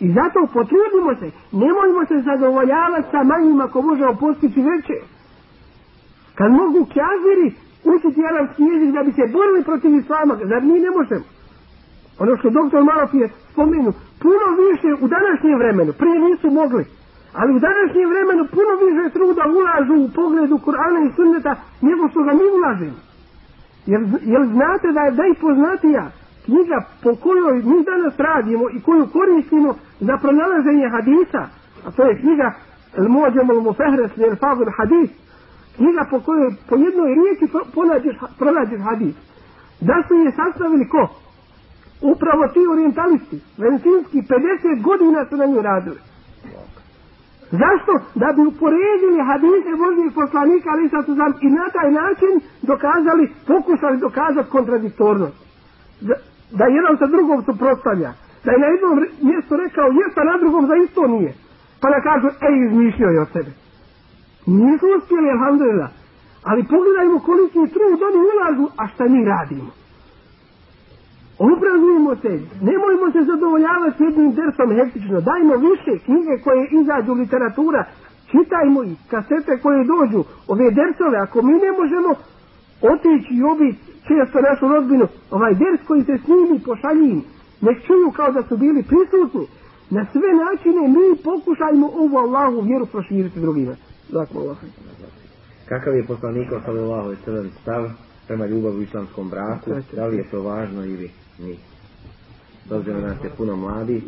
I zato potrudimo se, nemojmo se zadovoljavati sa manjima ako možemo postići veće. Kad mogu kjaziri učiti arabski jezik da bi se borili protiv islama, zar mi ne možemo? Ono što doktor malo prije spomenu, puno više u današnjem vremenu, prije nisu mogli, ali u današnjem vremenu puno više truda ulažu u pogledu Kur'ana i sunneta nego što ga mi ulažemo. Jer, jer znate da je najpoznatija knjiga po kojoj mi danas radimo i koju koristimo za pronalaženje hadisa, a to je knjiga El Mođem El Mufehres El Fagul Hadis, knjiga po kojoj po jednoj rijeki pronađeš, pronađeš hadis. Da su je sastavili ko? Upravo ti orientalisti, vencinski, 50 godina su na nju radili. Zašto? Da bi uporedili hadise Božih poslanika, ali sad su i na taj način dokazali, pokušali dokazati kontradiktornost. Da, da jedan sa drugom suprotstavlja. Da je na jednom mjestu rekao jest, a na drugom za isto nije. Pa da kažu, ej, izmišljio je od sebe. Nisu uspjeli, alhamdulillah. Ali pogledajmo koliki trud oni ulažu, a šta mi radimo. Obrazujemo se, nemojmo se zadovoljavati jednim dersom hektično, dajmo više knjige koje izađu literatura, čitajmo ih, kasete koje dođu, ove dersove, ako mi ne možemo otići i obiti često našu rodbinu, ovaj ders koji se snimi pošalji nek čuju kao da su bili prisutni, na sve načine mi pokušajmo ovu Allahu vjeru proširiti drugima. Dakle, Allah. Kakav je poslanikov sallallahu alejhi stav prema ljubavi u islamskom braku? Da li je to važno ili mi. S obzirom nas je puno mladi.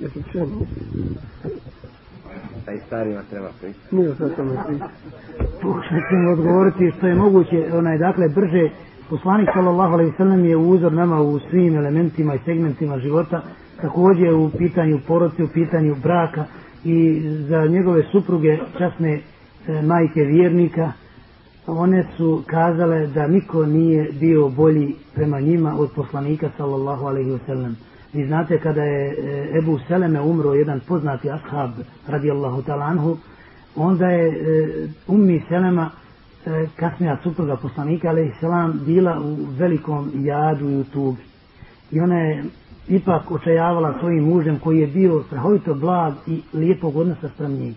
A i starima treba pričati. Nije sad tome pričati. Pokušajte odgovoriti što je moguće, onaj, dakle, brže. Poslanik sallallahu alaihi sallam je uzor nama u svim elementima i segmentima života, također u pitanju porodice, u pitanju braka i za njegove supruge časne e, majke vjernika, one su kazale da niko nije bio bolji prema njima od poslanika sallallahu alaihi wasallam. Vi znate kada je e, Ebu Seleme umro jedan poznati ashab radijallahu talanhu, onda je e, ummi Selema e, kasnija supruga poslanika alaihi salam bila u velikom jadu i u tugi. I ona je ipak očajavala svojim mužem koji je bio strahovito blag i lijepog odnosa sprem njih.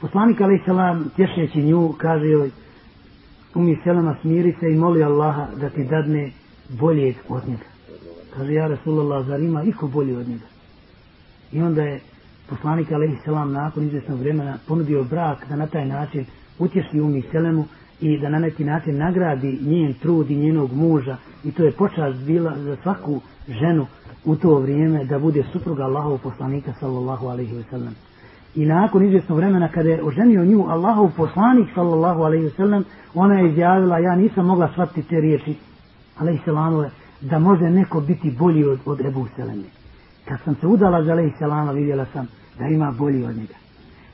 Poslanik alaih salam tješeći nju kaže joj umi selama smiri se i moli Allaha da ti dadne bolje od njega. Kaže ja Rasulullah zar ima iko bolji od njega. I onda je poslanik alaihi salam nakon izvjesnog vremena ponudio brak da na taj način utješi umi selemu i da na neki način nagradi njen trud i njenog muža i to je počast bila za svaku ženu u to vrijeme da bude supruga Allahov poslanika sallallahu alaihi wa sallam i nakon izvjesnog vremena kada je oženio nju Allahov poslanik sallallahu alaihi wa sallam ona je izjavila ja nisam mogla shvatiti te riječi alaihi sallamove da može neko biti bolji od, od Ebu Seleme. Kad sam se udala za alaihi sallama vidjela sam da ima bolji od njega.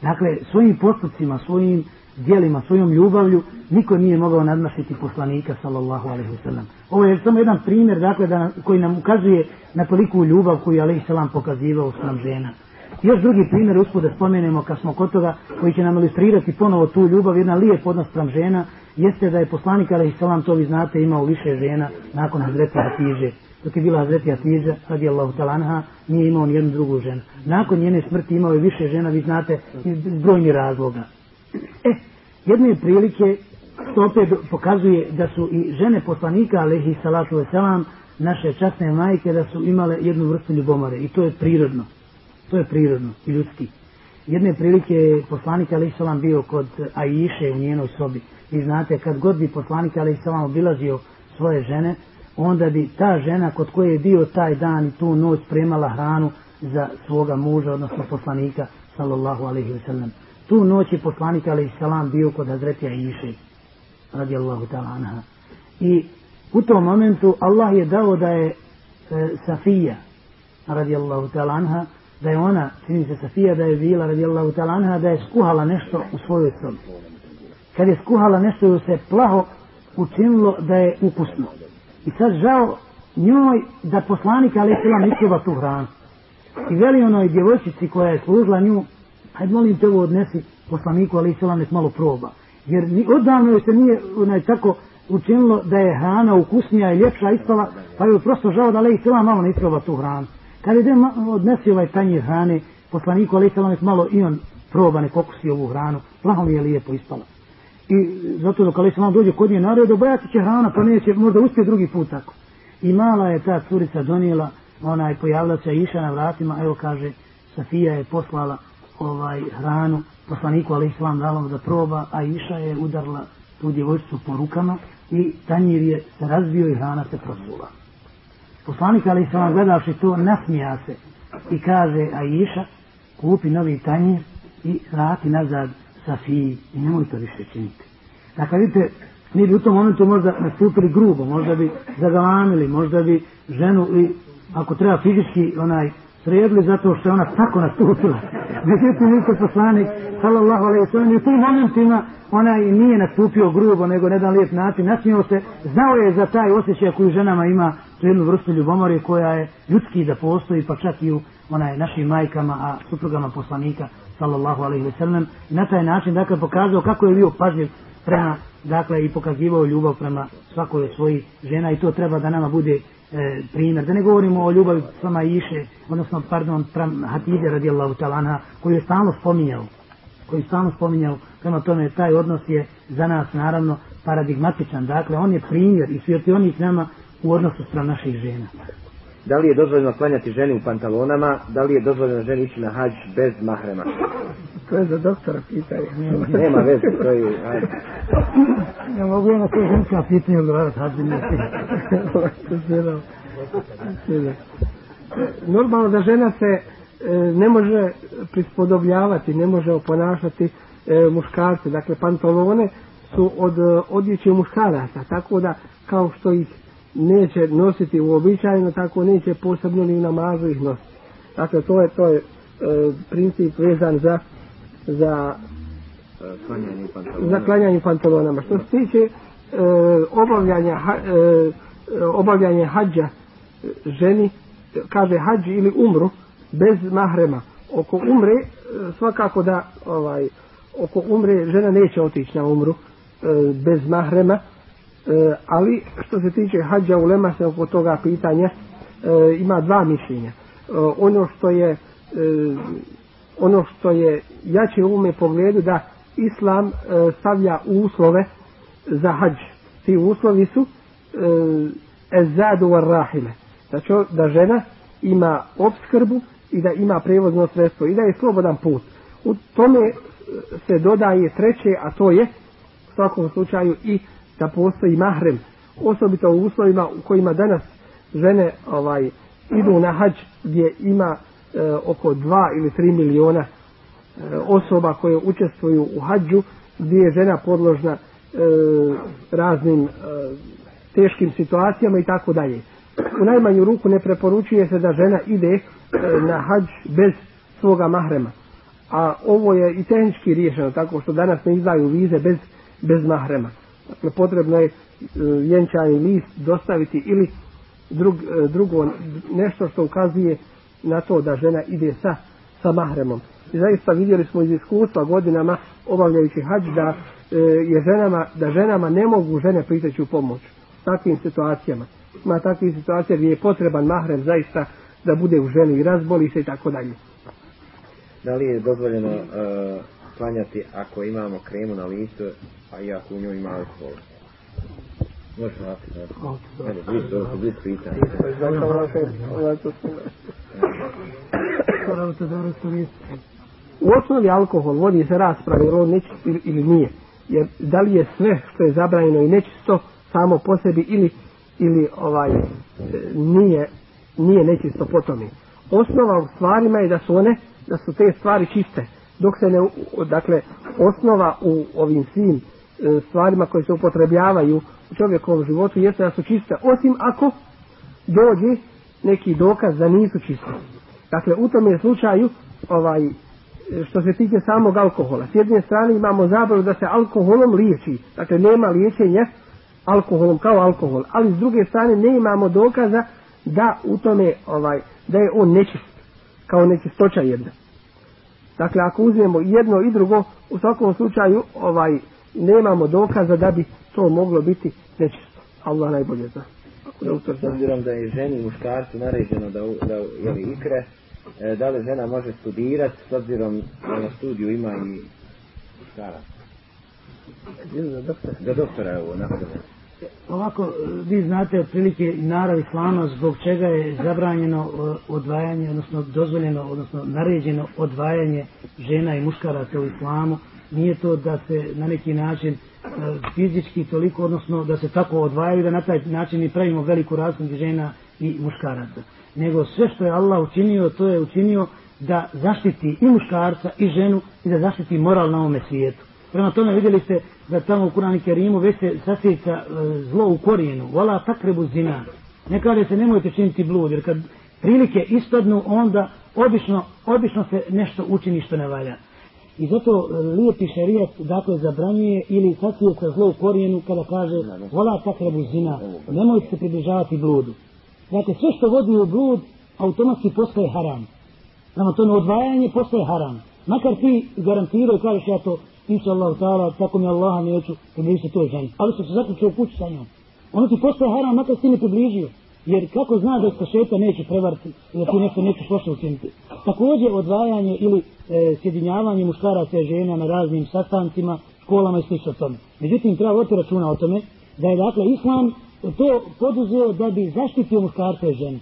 Dakle svojim postupcima svojim dijelima, svojom ljubavlju niko nije mogao nadmašiti poslanika sallallahu alaihi wa sallam. Ovo je samo jedan primjer dakle da, koji nam ukazuje na toliku ljubav koju je alaihi sallam pokazivao s žena još drugi primjer uspud da spomenemo kad smo kod toga koji će nam ilustrirati ponovo tu ljubav, jedna lijep odnos pram žena, jeste da je poslanik Ali Salam, to vi znate, imao više žena nakon Hazreti Hatiže. Dok je bila Hazreti Hatiže, radi Allahu talanha, nije imao ni jednu drugu ženu. Nakon njene smrti imao je više žena, vi znate, iz brojnih razloga. E, jedne prilike to opet pokazuje da su i žene poslanika, alaihi salatu wasalam, naše časne majke, da su imale jednu vrstu ljubomore i to je prirodno. To je prirodno ljudski. Jedne prilike je poslanik Ali Salam bio kod Aiše u njenoj sobi. Vi znate, kad god bi poslanik Ali Salam obilazio svoje žene, onda bi ta žena kod koje je bio taj dan i tu noć premala hranu za svoga muža, odnosno poslanika, sallallahu alaihi wa sallam. Tu noć je poslanik Ali Salam bio kod Hazreti Aiše, radijallahu ta'ala anha. I u tom momentu Allah je dao da je e, Safija, radijallahu ta'ala anha, da je ona, čini se Safija da je bila radijallahu talanha, da je skuhala nešto u svojoj sobi. Kad je skuhala nešto joj se plaho učinilo da je ukusno. I sad žao njoj da poslanik ali sila mislila tu hranu. I veli onoj djevojčici koja je služila nju, hajde molim te ovo odnesi poslaniku ali sila nek malo proba. Jer odavno joj se nije onaj, tako učinilo da je hrana ukusnija i ljepša ispala, pa je prosto žao da ali sila malo ne tu hranu. Kad je odnesi ovaj tanjir hrane, poslaniku, ali sam malo i on proba ne pokusi ovu hranu, lahom je lijepo ispala. I zato dok ali sam dođe kod nje naredo, bojati će hrana, pa neće, možda uspije drugi put tako. I mala je ta curica donijela, ona je pojavila se iša na vratima, evo kaže, Safija je poslala ovaj hranu poslaniku ali islam dala da proba, a iša je udarla tu djevojčicu po rukama i tanjir je se razbio i hrana se prosula. Poslanik ali islam gledavši to nasmija se i kaže a iša kupi novi tanjir i vrati nazad Safiji i nemoj to više činiti. Dakle, vidite, mi bi u tom momentu možda nastupili grubo, možda bi zagalamili, možda bi ženu i ako treba fizički onaj sredili zato što je ona tako nastupila. (laughs) Međutim, niko poslanik, sallallahu alaihi sallam, u tim momentima ona i nije nastupio grubo, nego na jedan lijep način, nasmio se, znao je za taj osjećaj koju ženama ima tu jednu vrstu ljubomore koja je ljudski da postoji, pa čak i u onaj našim majkama, a suprugama poslanika, sallallahu alaihi sallam, i na taj način, dakle, pokazao kako je bio pažljiv prema, dakle, i pokazivao ljubav prema svakoj od svojih žena i to treba da nama bude e, primjer. Da ne govorimo o ljubavi sama Iše, odnosno, pardon, pram Hatide radijallahu talana, koju je stalno spominjao, koji je stalno spominjao, prema tome taj odnos je za nas naravno paradigmatičan. Dakle, on je primjer i svjetionik nama u odnosu sprem naših žena. Da li je dozvoljeno klanjati ženi u pantalonama, da li je dozvoljeno ženi ići na hađ bez mahrema? To je za doktora pitanje. Nema veze, to je... Ajde. (laughs) Ja mogu na to ženska pitanje odgovarati, hađi ne (laughs) Normalno da žena se e, ne može prispodobljavati, ne može oponašati e, muškarce. Dakle, pantalone su od e, odjeće muškaraca, tako da kao što ih neće nositi uobičajeno, tako neće posebno ni u namazu ih nositi. Dakle, to je, to je e, princip vezan za za Klanjanje za klanjanje pantalonama. Što se tiče e, obavljanja, ha, e, obavljanja hađa ženi, kaže hađ ili umru bez mahrema. Oko umre, e, svakako da ovaj, oko umre žena neće otići na umru e, bez mahrema, e, ali što se tiče hađa ulema se oko toga pitanja e, ima dva mišljenja. E, ono što je e, ono što je jače u ovome pogledu da islam e, stavlja uslove za hađ. Ti uslovi su e, ezadu war rahile. Da, da žena ima obskrbu i da ima prevozno sredstvo i da je slobodan put. U tome se dodaje treće, a to je u svakom slučaju i da postoji mahrem. Osobito u uslovima u kojima danas žene ovaj idu na hađ gdje ima e, oko 2 ili 3 miliona e, osoba koje učestvuju u hađu gdje je žena podložna e, raznim e, teškim situacijama i tako dalje. U najmanju ruku ne preporučuje se da žena ide e, na hađ bez svoga mahrema. A ovo je i tehnički riješeno tako što danas ne izdaju vize bez, bez mahrema. Dakle, potrebno je e, vjenčani list dostaviti ili drug, e, drugo nešto što ukazuje na to da žena ide sa, sa mahremom. I zaista vidjeli smo iz iskustva godinama obavljajući hađ da e, je ženama, da ženama ne mogu žene priteći u pomoć takvim situacijama. Ima takvih situacija gdje je potreban mahrem zaista da bude u ženi i razboli se i tako dalje. Da li je dozvoljeno klanjati ako imamo kremu na licu, a i ako u njoj ima alkohol? Možeš vratiti, da. Ajde, blizu, to su blizu pitanje. U osnovi alkohol vodi se rasprave ili on nečist ili, ili nije. Jer da li je sve što je zabranjeno i nečisto samo po sebi ili ili ovaj e, nije nije nečisto po tome. Osnova u stvarima je da su one da su te stvari čiste. Dok se ne dakle osnova u ovim svim e, stvarima koje se upotrebljavaju u čovjekovom životu jeste da su čiste osim ako dođe neki dokaz da nisu čiste. Dakle, u tom je slučaju ovaj, što se tiče samog alkohola. S jedne strane imamo zabavu da se alkoholom liječi. Dakle, nema liječenja alkoholom kao alkohol. Ali s druge strane ne imamo dokaza da u tome ovaj, da je on nečist. Kao nečistoća jedna. Dakle, ako uzmemo jedno i drugo, u svakom slučaju ovaj, nemamo dokaza da bi to moglo biti nečisto. Allah najbolje zna. Ako S obzirom da je ženi muškarcu naređeno da, da jeli ikre, e, da li žena može studirati s obzirom da na studiju ima i muškara? Za doktora, evo, napredno. Ovako, vi znate otprilike narav islama zbog čega je zabranjeno e, odvajanje, odnosno dozvoljeno, odnosno naređeno odvajanje žena i muškaraca u islamu. Nije to da se na neki način e, fizički toliko, odnosno da se tako odvajaju da na taj način mi pravimo veliku razliku žena i muškaraca. Nego sve što je Allah učinio, to je učinio da zaštiti i muškarca i ženu i da zaštiti moral na ovome svijetu. Prema tome vidjeli ste da tamo u Kurani Kerimu već se sasjeća e, zlo u korijenu. Vola takrebu zina. Ne kaže se nemojte činiti blud, jer kad prilike ispadnu, onda obično, obično se nešto učini što ne valja. I zato e, lijepi šerijat dakle zabranjuje ili sasjeća zlo u korijenu kada kaže vola takrebu zina. Nemojte se približavati bludu. Dakle, sve što vodi u blud automatski postaje haram. Prema tome odvajanje postaje haram. Makar ti garantiraju, kažeš ja to inša Allah ta'ala, tako mi Allaha neću približiti toj ženi. Ali se zaključio u kući sa njom. Ono ti postaje haram, makar si ne približio. Jer kako zna da se šeta neće prevariti i da ti nešto nećeš loše učiniti. Također odvajanje ili e, sjedinjavanje muškaraca i žena na raznim sastancima, školama i slično tome. Međutim, treba voditi računa o tome da je dakle Islam to poduzeo da bi zaštitio muškarca i žene.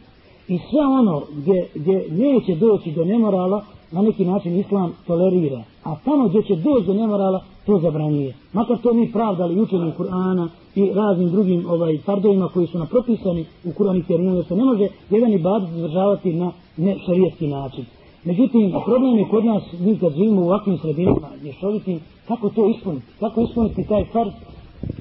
I sve ono gdje, gdje neće doći do nemorala, na neki način Islam tolerira. A tamo gdje će doći do nemorala, to zabranjuje. Makar to mi pravdali učenjem Kur'ana i raznim drugim ovaj fardovima koji su napropisani u Kur'an i jer se ne može jedan ibadet izvršavati na nešarijetski način. Međutim, problem je kod nas, mi kad živimo u ovakvim sredinama, mješovitim, kako to ispuniti? Kako ispuniti taj fard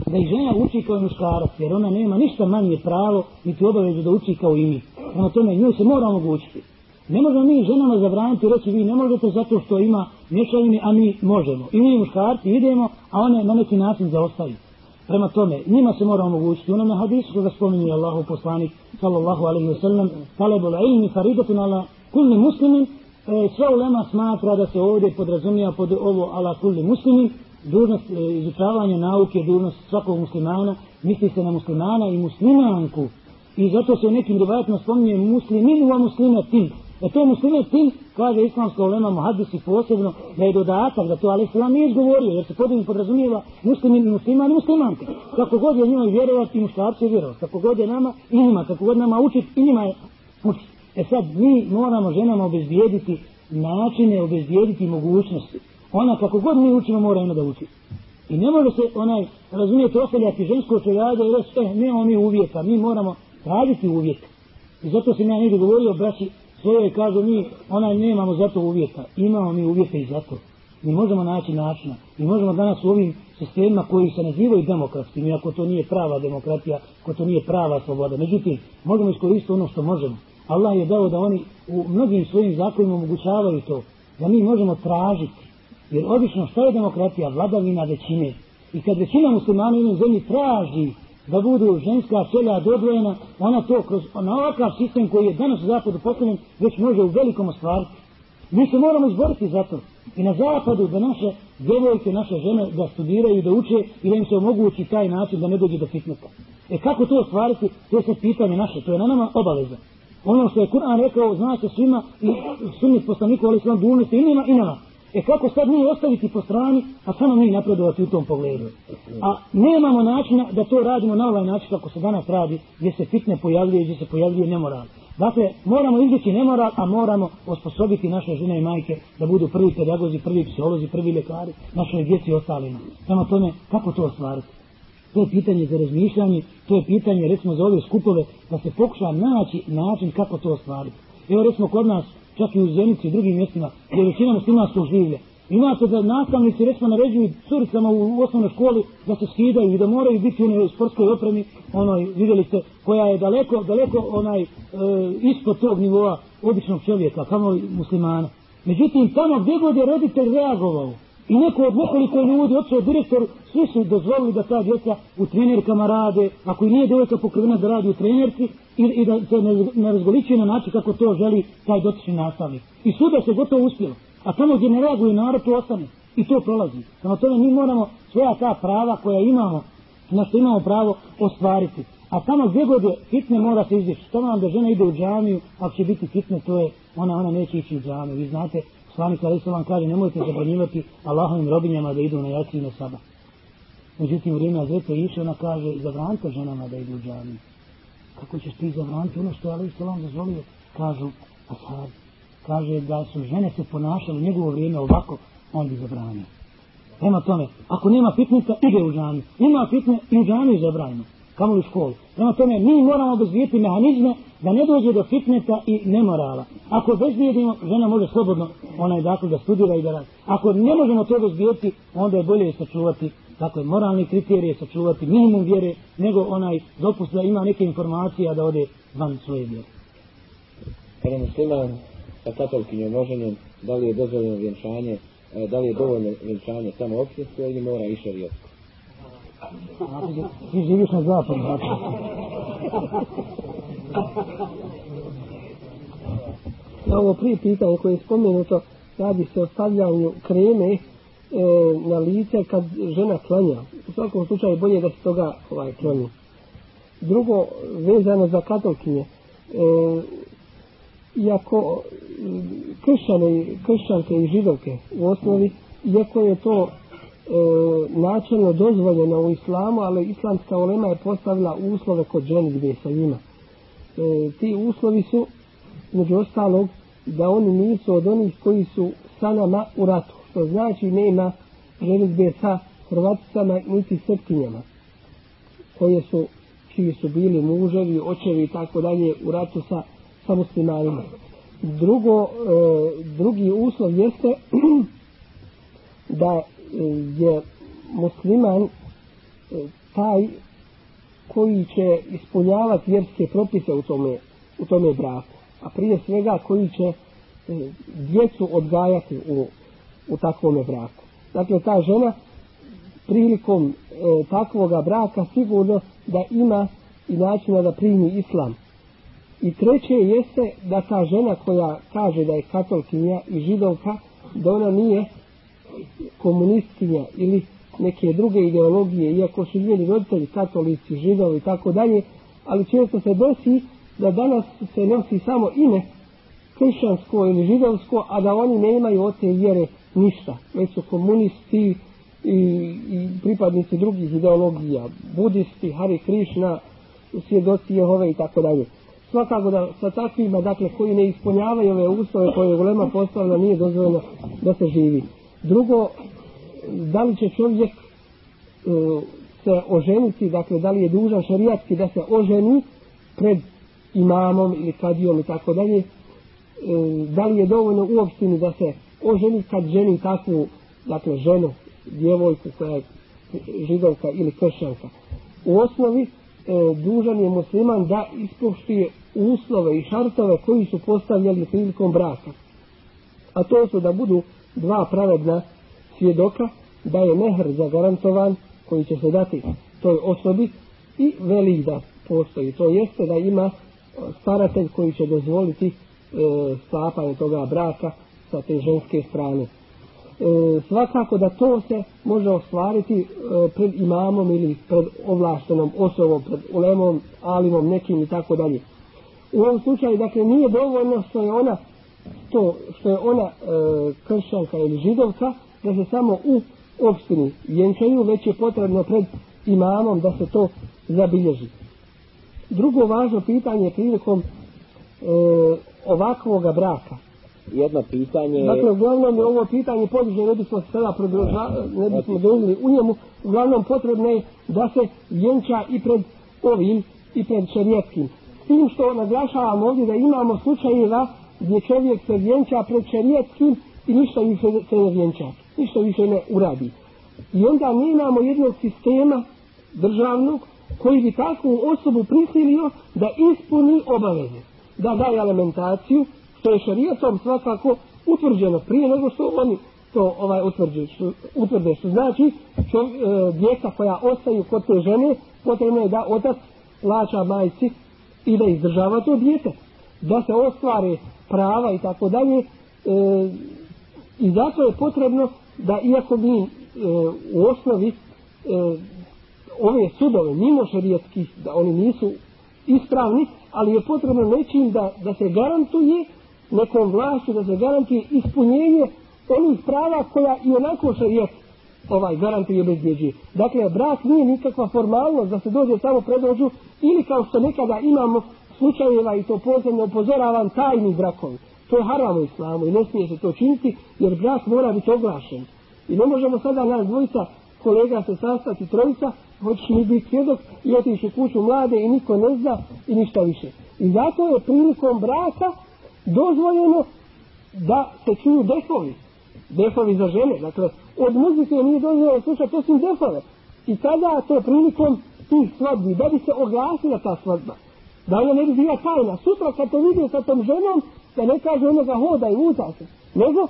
da i žena uči kao muškarac, jer ona nema ništa manje pravo, niti obavezu da uči kao i mi. Prema tome, nju se mora omogućiti. Ne možemo mi ženama zabraniti reći vi ne možete zato što ima mješavine, a mi možemo. I mi muškarci idemo, a one na neki način zaostaju. Prema tome, njima se mora omogućiti. Ono na hadisu koga spominje Allahu poslanik, sallallahu alaihi wa sallam, talebul ilmi faridatun ala kulli muslimin, e, sva ulema smatra da se ovdje podrazumija pod ovo ala kulli muslimin, dužnost e, izučavanja nauke, dužnost svakog muslimana, misli se na muslimana i muslimanku. I zato se u nekim rivajatima spominje muslimin wa muslimatin. Da to muslimatin, kaže islamska ulema muhadisi posebno, da je dodatak, da to ali islam nije izgovorio, jer se podivno podrazumijeva muslimin i musliman i muslimanka. Kako god je njima vjerovati i muškarci vjerovati. Kako god je nama i njima, kako god nama učiti i njima je učiti. E sad mi moramo ženama obezbijediti načine, obezbijediti mogućnosti ona kako god mi učimo mora ima da uči. I ne može se onaj, razumijete, ostavljati žensko čeljade i reći, eh, nemamo mi uvjeta, mi moramo tražiti uvjeta. I zato sam ja negdje govorio, braći, svoje kažu mi, onaj, nemamo zato uvjeta. Imamo mi uvjete i zato. Mi možemo naći načina. Mi možemo danas u ovim sistemima koji se nazivaju demokratskim, iako to nije prava demokratija, ako to nije prava sloboda. Međutim, možemo iskoristiti ono što možemo. Allah je dao da oni u mnogim svojim zakonima omogućavaju to. Da mi možemo tražiti Jer obično što je demokratija? Vladavina većine. I kad većina muslimana u zemlji traži da budu ženska čelja dodvojena, ona to kroz na ovakav sistem koji je danas u zapadu postavljen, već može u velikom ostvariti. Mi se moramo izboriti za to. I na zapadu da naše djevojke, naše žene da studiraju, da uče i da im se omogući taj način da ne dođe do fitneta. E kako to ostvariti? To je pitanje naše, to je na nama obaveza. Ono što je Kur'an rekao, zna se svima i sunnet poslaniku, ali sam dužnosti i njima i nama. E kako sad mi ostaviti po strani, a samo mi napredovati u tom pogledu. A nemamo načina da to radimo na ovaj način kako se danas radi, gdje se fitne pojavljuje, gdje se pojavljuje nemoral. Dakle, moramo izbjeći nemoral, a moramo osposobiti naše žene i majke da budu prvi pedagozi, prvi psiholozi, prvi lekari, našoj djeci i ostalima. Prema tome, kako to ostvariti? To je pitanje za razmišljanje, to je pitanje, recimo, za ove skupove, da se pokuša naći način kako to ostvariti. Evo, recimo, kod nas čak i u Zenici i drugim mjestima, gdje većina muslimanskog življa. Imate da nastavnici recimo naređuju curicama u osnovnoj školi da se skidaju i da moraju biti u onoj sportskoj opremi, onoj, vidjeli ste, koja je daleko, daleko onaj, e, ispod tog nivoa običnog čovjeka, kamo muslimana. Međutim, tamo gdje god je roditelj reagovao, I neko od nekoliko ljudi, odsao direktor, svi su dozvolili da ta djeca u trenerkama rade, ako i nije djevojka pokrivena da radi u trenerci i, da se ne, ne razgoličuje na način kako to želi taj dotični nastavnik. I suda se gotovo uspjelo. A tamo gdje ne reaguje narod, to ostane. I to prolazi. Samo tome mi moramo svoja ta prava koja imamo, na što imamo pravo ostvariti. A tamo gdje god je fitne mora se izbjeći. Što vam da žena ide u džamiju, ako će biti fitne, to je, ona, ona neće ići u džamiju. Vi znate, Slani kada vam kaže, nemojte zabranjivati Allahovim robinjama da idu na jaci i na saba. Međutim, vrijeme Azrete iše, ona kaže, zabranite ženama da idu u džamiju. Kako ćeš ti zabraniti ono što je Ali Salam dozvolio? Kažu, ashabi. Kaže da su žene se ponašale u njegovo vrijeme ovako, on bi zabranio. Prema tome, ako nema fitnesa, ide u džamiju. Nema fitne, i u džamiju zabranimo. Kamo u školu. Prema tome, mi moramo obezvijeti mehanizme da ne dođe do fitnesa i nemorala. Ako obezvijedimo, žena može slobodno onaj dakle da studira i da radi. Ako ne možemo to obezvijeti, onda je bolje sačuvati dakle moralni kriterije, sačuvati minimum vjere, nego onaj dopust da ima neke informacije, a da ode van svoje vjere. Kada musliman sa katolkinjom da li je dozvoljeno vjenčanje, e, da li je dovoljno vjenčanje samo općinsko ili mora i šarijetsko? Ti živiš na zapad, Na ovo prije pitanje koje je spomenuto, radi se o stavljanju kreme e, na lice kad žena klanja. U svakom slučaju bolje da se toga ovaj, kloni. Drugo, vezano za katolkinje. E, iako kršćane, kršćanke i židovke u osnovi, iako je to e, načelno dozvoljeno u islamu, ali islamska olema je postavila uslove kod ženitbe sa njima. E, ti uslovi su, među ostalog, da oni nisu od onih koji su sa nama u ratu. Što znači nema ženitbe sa Hrvaticama niti Srpkinjama, koje su, čiji su bili muževi, očevi i tako dalje u ratu sa, sa muslimanima. Drugo, e, drugi uslov jeste (clears throat) da je musliman e, taj koji će ispunjavati vjerske propise u tome, u tome braku. A prije svega koji će e, djecu odgajati u, u takvome braku. Dakle, ta žena prilikom e, takvoga braka sigurno da ima i načina da primi islam. I treće jeste da ta žena koja kaže da je katolkinja i židovka, da ona nije komunistkinja ili neke druge ideologije, iako su njeni roditelji katolici, židovi i tako dalje, ali često se desi da danas se nosi samo ime kršćansko ili židovsko, a da oni ne imaju od te vjere ništa. Već su komunisti i, i pripadnici drugih ideologija, budisti, Hari Krišna, svjedoci Jehove i tako dalje. Svakako da sa takvima, dakle, koji ne ispunjavaju ove uslove koje je ulema postavila, nije dozvoljeno da se živi. Drugo, da li će čovjek e, se oženiti, dakle da li je dužan šarijatski da se oženi pred imamom ili kadijom i tako dalje, e, da li je dovoljno u opštini da se oženi kad ženi takvu, dakle ženu, djevojku koja je židovka ili kršćanka. U osnovi e, dužan je musliman da ispoštuje uslove i šartove koji su postavljali prilikom braka. A to su da budu dva pravedna svjedoka da je mehr zagarantovan koji će se dati toj osobi i veli da postoji. To jeste da ima staratelj koji će dozvoliti e, sklapanje toga braka sa te ženske strane. E, svakako da to se može ostvariti e, pred imamom ili pred ovlaštenom osobom, pred ulemom, alimom, nekim i tako dalje. U ovom slučaju, dakle, nije dovoljno što je ona to što je ona e, kršćanka ili židovka, da se samo u opštini vjenčaju, već je potrebno pred imamom da se to zabilježi. Drugo važno pitanje je prilikom e, ovakvoga braka. Jedno pitanje... Dakle, uglavnom je ovo pitanje podiže, ne bismo sada ne bismo dolili u njemu, uglavnom potrebno je da se vjenča i pred ovim i pred šarijetskim. S tim što naglašavamo ovdje da imamo slučajeva gdje čovjek se vjenča pred šarijetskim i ništa više se ne vjenča, ništa više ne uradi. I onda mi imamo jednog sistema državnog koji bi takvu osobu prisilio da ispuni obaveze, da daje alimentaciju, što je šarijetom svakako utvrđeno prije nego što oni to ovaj utvrđe, što, utvrde, što znači čo, e, djeca koja ostaju kod te žene, potrebno je da otac plaća majci i da izdržava to dijete. Da se ostvare prava i tako dalje e, i zato je potrebno da iako mi e, u osnovi e, ove sudove, mimo šerijetskih, da oni nisu ispravni, ali je potrebno nečim da, da se garantuje nekom vlašću, da se garantuje ispunjenje onih prava koja i onako šerijet ovaj garantuje i. Dakle, brak nije nikakva formalnost da se dođe samo predođu ili kao što nekada imamo slučajeva i to posebno upozoravam tajni brakovi. To je haram u islamu i ne smije se to činiti jer brak mora biti oglašen. I ne možemo sada nas dvojica kolega se sastati trojica, hoćeš mi biti svjedok i otiš u kuću mlade i niko ne zna i ništa više. I zato je prilikom braka dozvoljeno da se čuju defovi. Defovi za žene. Dakle, od muzike nije dozvoljeno slušati osim defove. I tada to prilikom tih svadbi, da bi se oglasila ta svadba. Da ona ne bi bila tajna. Sutra kad to vidi sa tom ženom, da ne kaže onoga hoda i uza se. Nego,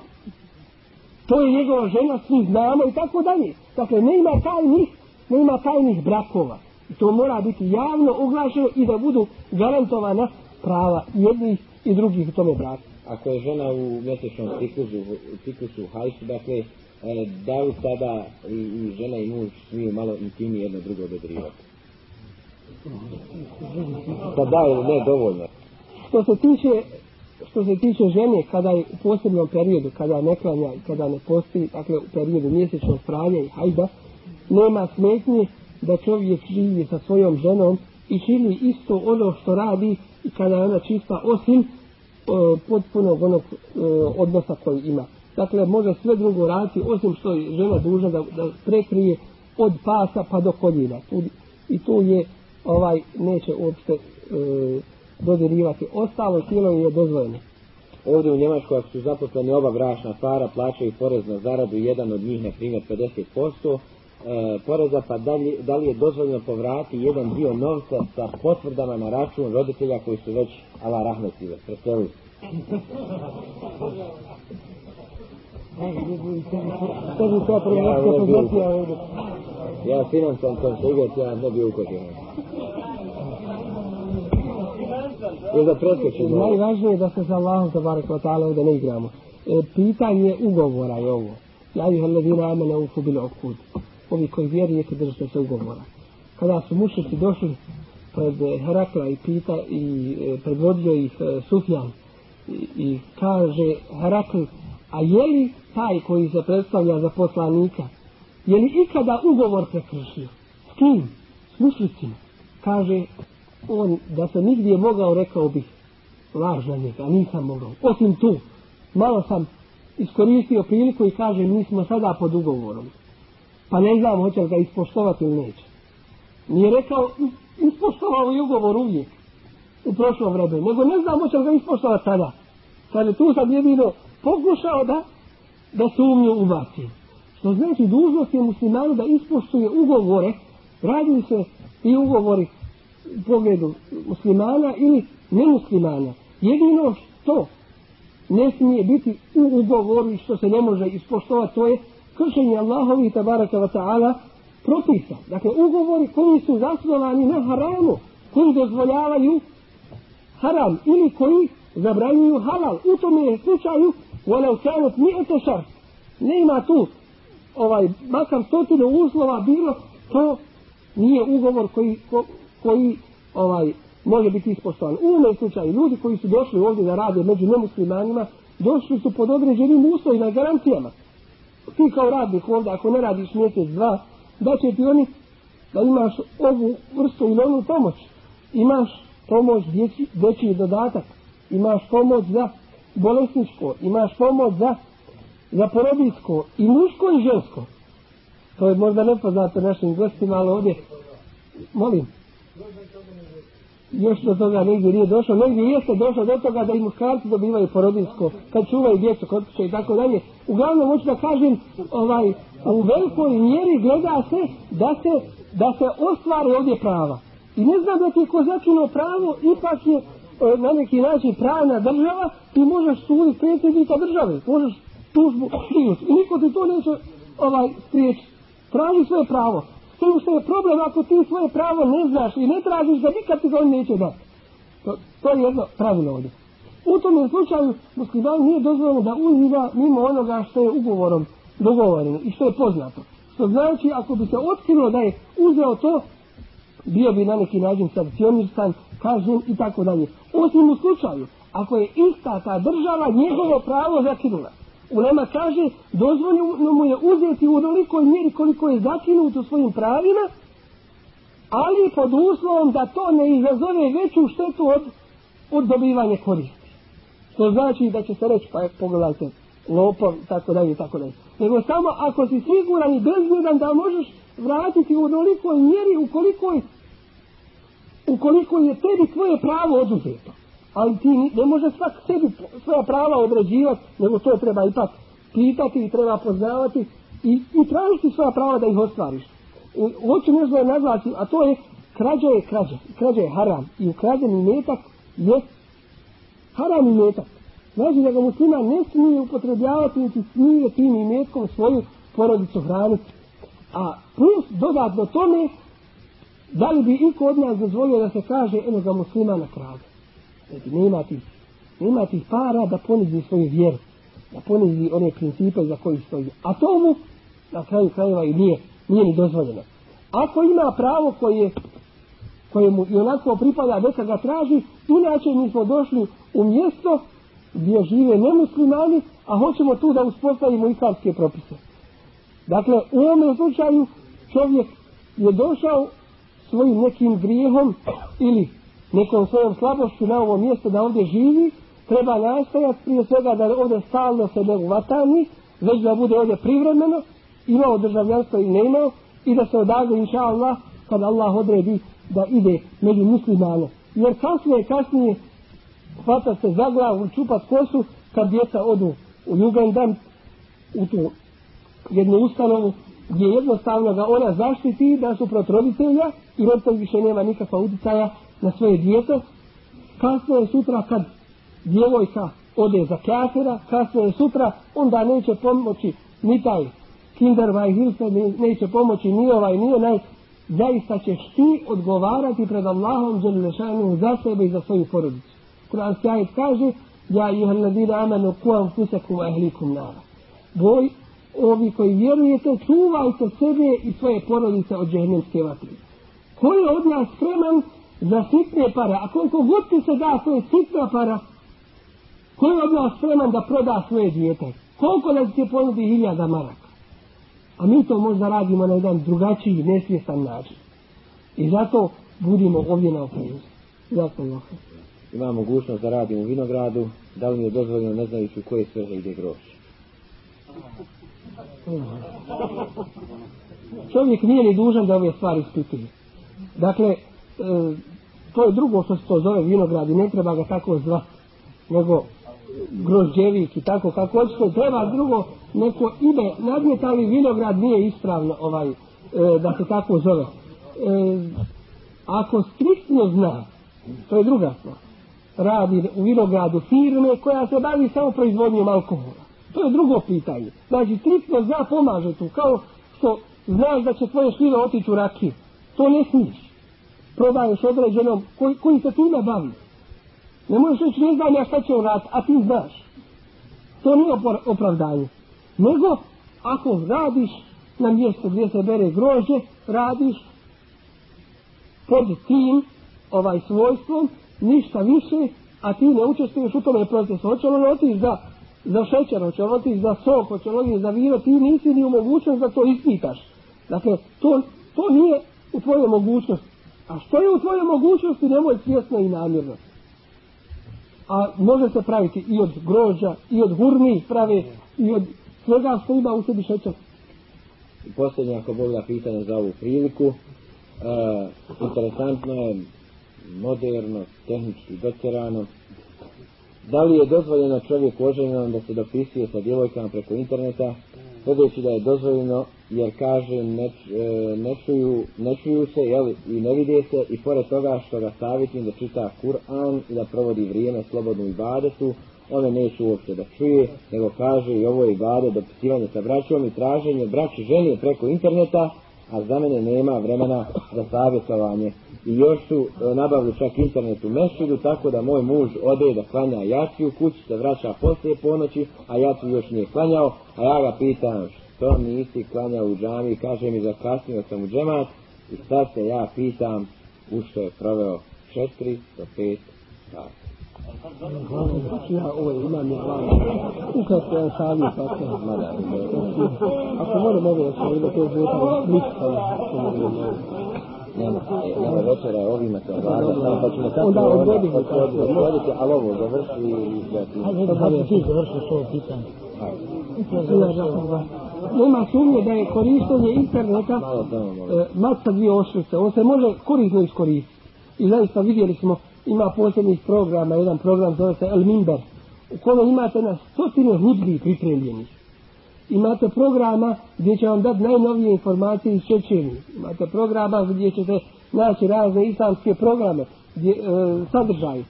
to je njegova žena, svi znamo i tako dalje. Dakle, ne ima tajnih, ne ima tajnih brakova. I to mora biti javno oglašeno i da budu garantovana prava jednih i drugih u tome braku. Ako je žena u mjesečnom ciklusu, ciklusu hajsu, dakle, e, da li tada i, žena i muž smiju malo intimi jedno drugo dodirivati? Pa da ili ne, dovoljno. Što se tiče što se tiče žene kada je u posebnom periodu, kada ne klanja i kada ne posti, dakle u periodu mjesečnog pranja i hajda, nema smetnje da čovjek živi sa svojom ženom i čini isto ono što radi i kada je ona čista osim e, potpunog onog e, odnosa koji ima. Dakle, može sve drugo raditi osim što je žena dužna da, da prekrije od pasa pa do koljina. I tu je ovaj neće uopšte e, dodirivati. Ostalo tijelo je dozvoljeno. Ovdje u Njemačkoj ako su zaposleni oba bračna para plaćaju porez na zaradu jedan od njih na primjer 50% e, poreza pa da li, da li je dozvoljeno povrati jedan dio novca sa potvrdama na račun roditelja koji su već ala rahmetile preselili. ja, ja financam konsulgat, ja ne bi ukođen. Ili da preskočimo? Najvažnije je da se sa Allahom tabarak wa ta'ala ovdje ne igramo. E, pitanje ugovora je ovo. Ja ih ledina amene ufu bili okud. Ovi koji vjerujete držite se ugovora. Kada su mušici došli pred Herakla i pita i e, predvodio ih e, Sufjan i, kaže Herakl, a je li taj koji se predstavlja za poslanika, je li ikada ugovor prekršio? S kim? S mušicima. Kaže, on da se nigdje mogao rekao bih laž na njega, nisam mogao. Osim tu, malo sam iskoristio priliku i kaže mi smo sada pod ugovorom. Pa ne znam hoće li ga ispoštovati ili neće. Nije rekao ispoštovao i ugovor uvijek u prošlom vremenu, nego ne znam hoće li ga ispoštovati sada. Kad je tu sad jedino pokušao da da sumnju ubaci. Što znači dužnost je muslimanu da ispoštuje ugovore, radi se i ugovori pogledu muslimana ili nemuslimana. Jedino što ne smije biti u ugovoru što se ne može ispoštovati, to je kršenje Allahovi i tabaraka wa ta'ala propisa. Dakle, ugovori koji su zasnovani na haramu, koji dozvoljavaju haram ili koji zabranjuju halal. U tome je slučaju وَلَوْ كَانُتْ مِئَةَ شَرْ Nema tu ovaj, makar stotinu uslova bilo, to nije ugovor koji, ko, koji ovaj može biti ispoštovan. U ovom slučaju ljudi koji su došli ovdje da rade među nemuslimanima, došli su pod određenim uslovima i garancijama. Ti kao radnik ovdje, ako ne radiš mjesec, dva, da će ti oni da imaš ovu vrstu ili onu pomoć. Imaš pomoć djeci, dječji dodatak. Imaš pomoć za bolesničko. Imaš pomoć za, za porodinsko i muško i žensko. To je možda nepoznato našim gostima, ali ovdje, molim, još do toga negdje nije došlo, negdje jeste došlo do toga da i muškarci dobivaju porodinsko, kad čuvaju djecu kod i tako dalje. Uglavnom, hoću da kažem, ovaj, u velikoj mjeri gleda se da se, da se ostvari ovdje prava. I ne znam da ti ko začuno pravo, ipak je e, na neki način pravna država, ti možeš suditi predsjednika države, možeš tužbu, i niko ti to neće ovaj, spriječiti. Traži svoje pravo tim što je problem ako ti svoje pravo ne znaš i ne tražiš da nikad ti ga on neće dati. To, to je jedno pravilo ovdje. U tom slučaju musliman nije dozvoljeno da uzima mimo onoga što je ugovorom dogovoreno i što je poznato. Što znači, ako bi se otkrilo da je uzeo to, bio bi na neki način sankcionisan, kažnjen i tako dalje. Osim u slučaju, ako je ista ta država njegovo pravo zakinula. Ulema kaže, dozvoljeno mu je uzeti u onolikoj mjeri koliko je zakinut u svojim pravima, ali pod uslovom da to ne izazove veću štetu od, od dobivanja koristi. To znači da će se reći, pa pogledajte, lopov, tako dalje, tako dalje. Nego samo ako si siguran i bezbjedan da možeš vratiti u onolikoj mjeri ukoliko je, ukoliko je tebi tvoje pravo oduzeto. Ali ti ne može svak sebi svoja prava određivati, nego to treba ipak pitati i treba poznavati i, i tražiti svoja prava da ih ostvariš. Hoću nešto da naglasim, a to je krađa je krađa. Krađa je haram. I ukradeni metak je haram i metak. Znači da ga muslima ne smije upotrebljavati niti smije tim imetkom svoju porodicu hraniti. A plus dodatno tome, da li bi iko od nas dozvolio da se kaže eno ga muslima na krađu. Znači nema ti, nema ti para da ponizi svoju vjeru. Da ponizi one principe za koji stoji. A to mu na kraju krajeva i nije, nije ni dozvoljeno. Ako ima pravo koje, koje mu i onako pripada neka ga traži, inače mi smo došli u mjesto gdje žive nemuslimani, a hoćemo tu da uspostavimo islamske propise. Dakle, u ovom slučaju čovjek je došao svojim nekim grijehom ili nekom svojom slabošću na ovo mjesto da ovdje živi, treba nastojati prije svega da ovdje stalno se ne uvatani, već da bude ovdje privremeno, imao državljanstvo i ne imao, i da se odavde, inša Allah, kad Allah odredi da ide među muslimane. Jer kasnije, kasnije, hvata se za glavu, čupat kosu, kad djeca odu u Jugendam, u tu jednu ustanovu, gdje jednostavno ga ona zaštiti da su prot roditelja i roditelj više nema nikakva utjecaja na svoje djete. Kasno je sutra kad djevojka ode za kafira, kasno je sutra, onda neće pomoći ni taj hilfe, neće pomoći ni ovaj, ni onaj, zaista ćeš ti odgovarati pred Allahom Đelešanu za sebe i za svoju porodicu. Kur'anski ajet kaže, ja ihal ladina amanu kuam fusakum ahlikum nara. Boj, ovi koji vjerujete, čuvajte sebe i svoje porodice od džehnemske vatre. Ko je od nas spreman za sitne para, a koliko god ti se da, to je sitna para, ko je od nas spreman da proda svoje djete? Koliko da ti ponudi hiljada maraka? A mi to možda radimo na jedan drugačiji, nesvjestan način. I zato budimo ovdje na oprezu. Zato je Ima mogućnost da radim u vinogradu, da li mi je dozvoljeno ne znajući u koje svrhe ide grož. Čovjek nije ni dužan da ove stvari ispituje. Dakle, e, to je drugo što se to zove vinograd i ne treba ga tako zvati, nego grožđevik i tako kako hoćete, treba drugo neko ime nadmetali vinograd nije ispravno ovaj, e, da se tako zove. E, ako striktno zna, to je druga stvar, radi u vinogradu firme koja se bavi samo proizvodnjom alkohola. To je drugo pitanje. Znači, striktno zna pomaže tu, kao što znaš da će tvoje šljive otići u rakiju. To ne smiješ. Prodaješ određenom koji, koji se time bavi. Ne možeš reći, ne znam ja šta će uraditi, a ti znaš. To nije opravdanje. Nego, ako radiš na mjestu gdje se bere grože, radiš pod tim ovaj svojstvom, ništa više, a ti ne učestvuješ u tome procesu. Hoće li otići za, za šećer, hoće li otići za sok, hoće li za vino, ti nisi ni u mogućnost da to ispitaš. Dakle, to, to nije u tvojoj mogućnosti. A što je u tvojoj mogućnosti, nemoj svjesno i namjerno. A može se praviti i od grožđa, i od hurmi prave, i od svega što ima u sebi šećer. I posljednje, ako Bog da pitanje za ovu priliku, e, interesantno je, moderno, tehnički doterano, da li je dozvoljeno čovjeku oženjenom da se dopisuje sa djevojkama preko interneta, tvrdeći da je dozvoljeno jer kaže ne, e, ne, čuju, ne čuju se jel, i ne vide se i pored toga što ga savjetim da čita Kur'an i da provodi vrijeme slobodnu ibadetu, one neće uopće da čuje, nego kaže i ovo je ibade dopisivanje sa braćom i traženje braći ženi preko interneta, a za mene nema vremena za savjetovanje. I još su e, nabavili čak internet u mešćidu, tako da moj muž ode da klanja jaciju, kući se vraća poslije ponoći, a jaciju još nije klanjao, a ja ga pitam što nisi klanjao u džami, kaže mi zakasnio sam u džemat i sad se ja pitam u što je proveo četiri do pet sati. Ja ovo imam je glavno. Ukratko je savjet tako. Ako moram ovo da se da to. Nema, nema večera, to vlada, samo pa ćemo tako Onda odgoditi, ali ovo završi i sve ti. Hajde da ti pitanje. Nema sumnje da je korištenje interneta molim. e, dvije oštrice. On se može korisno iskoristiti. I zaista vidjeli smo, ima posebnih programa, jedan program zove se El Minber, u kojem imate na stotine hudbi pripremljenih. Imate programa gdje će vam dati najnovije informacije iz Čečenije. Imate programa gdje ćete naći razne islamske programe, gdje, e, sadržaj. E,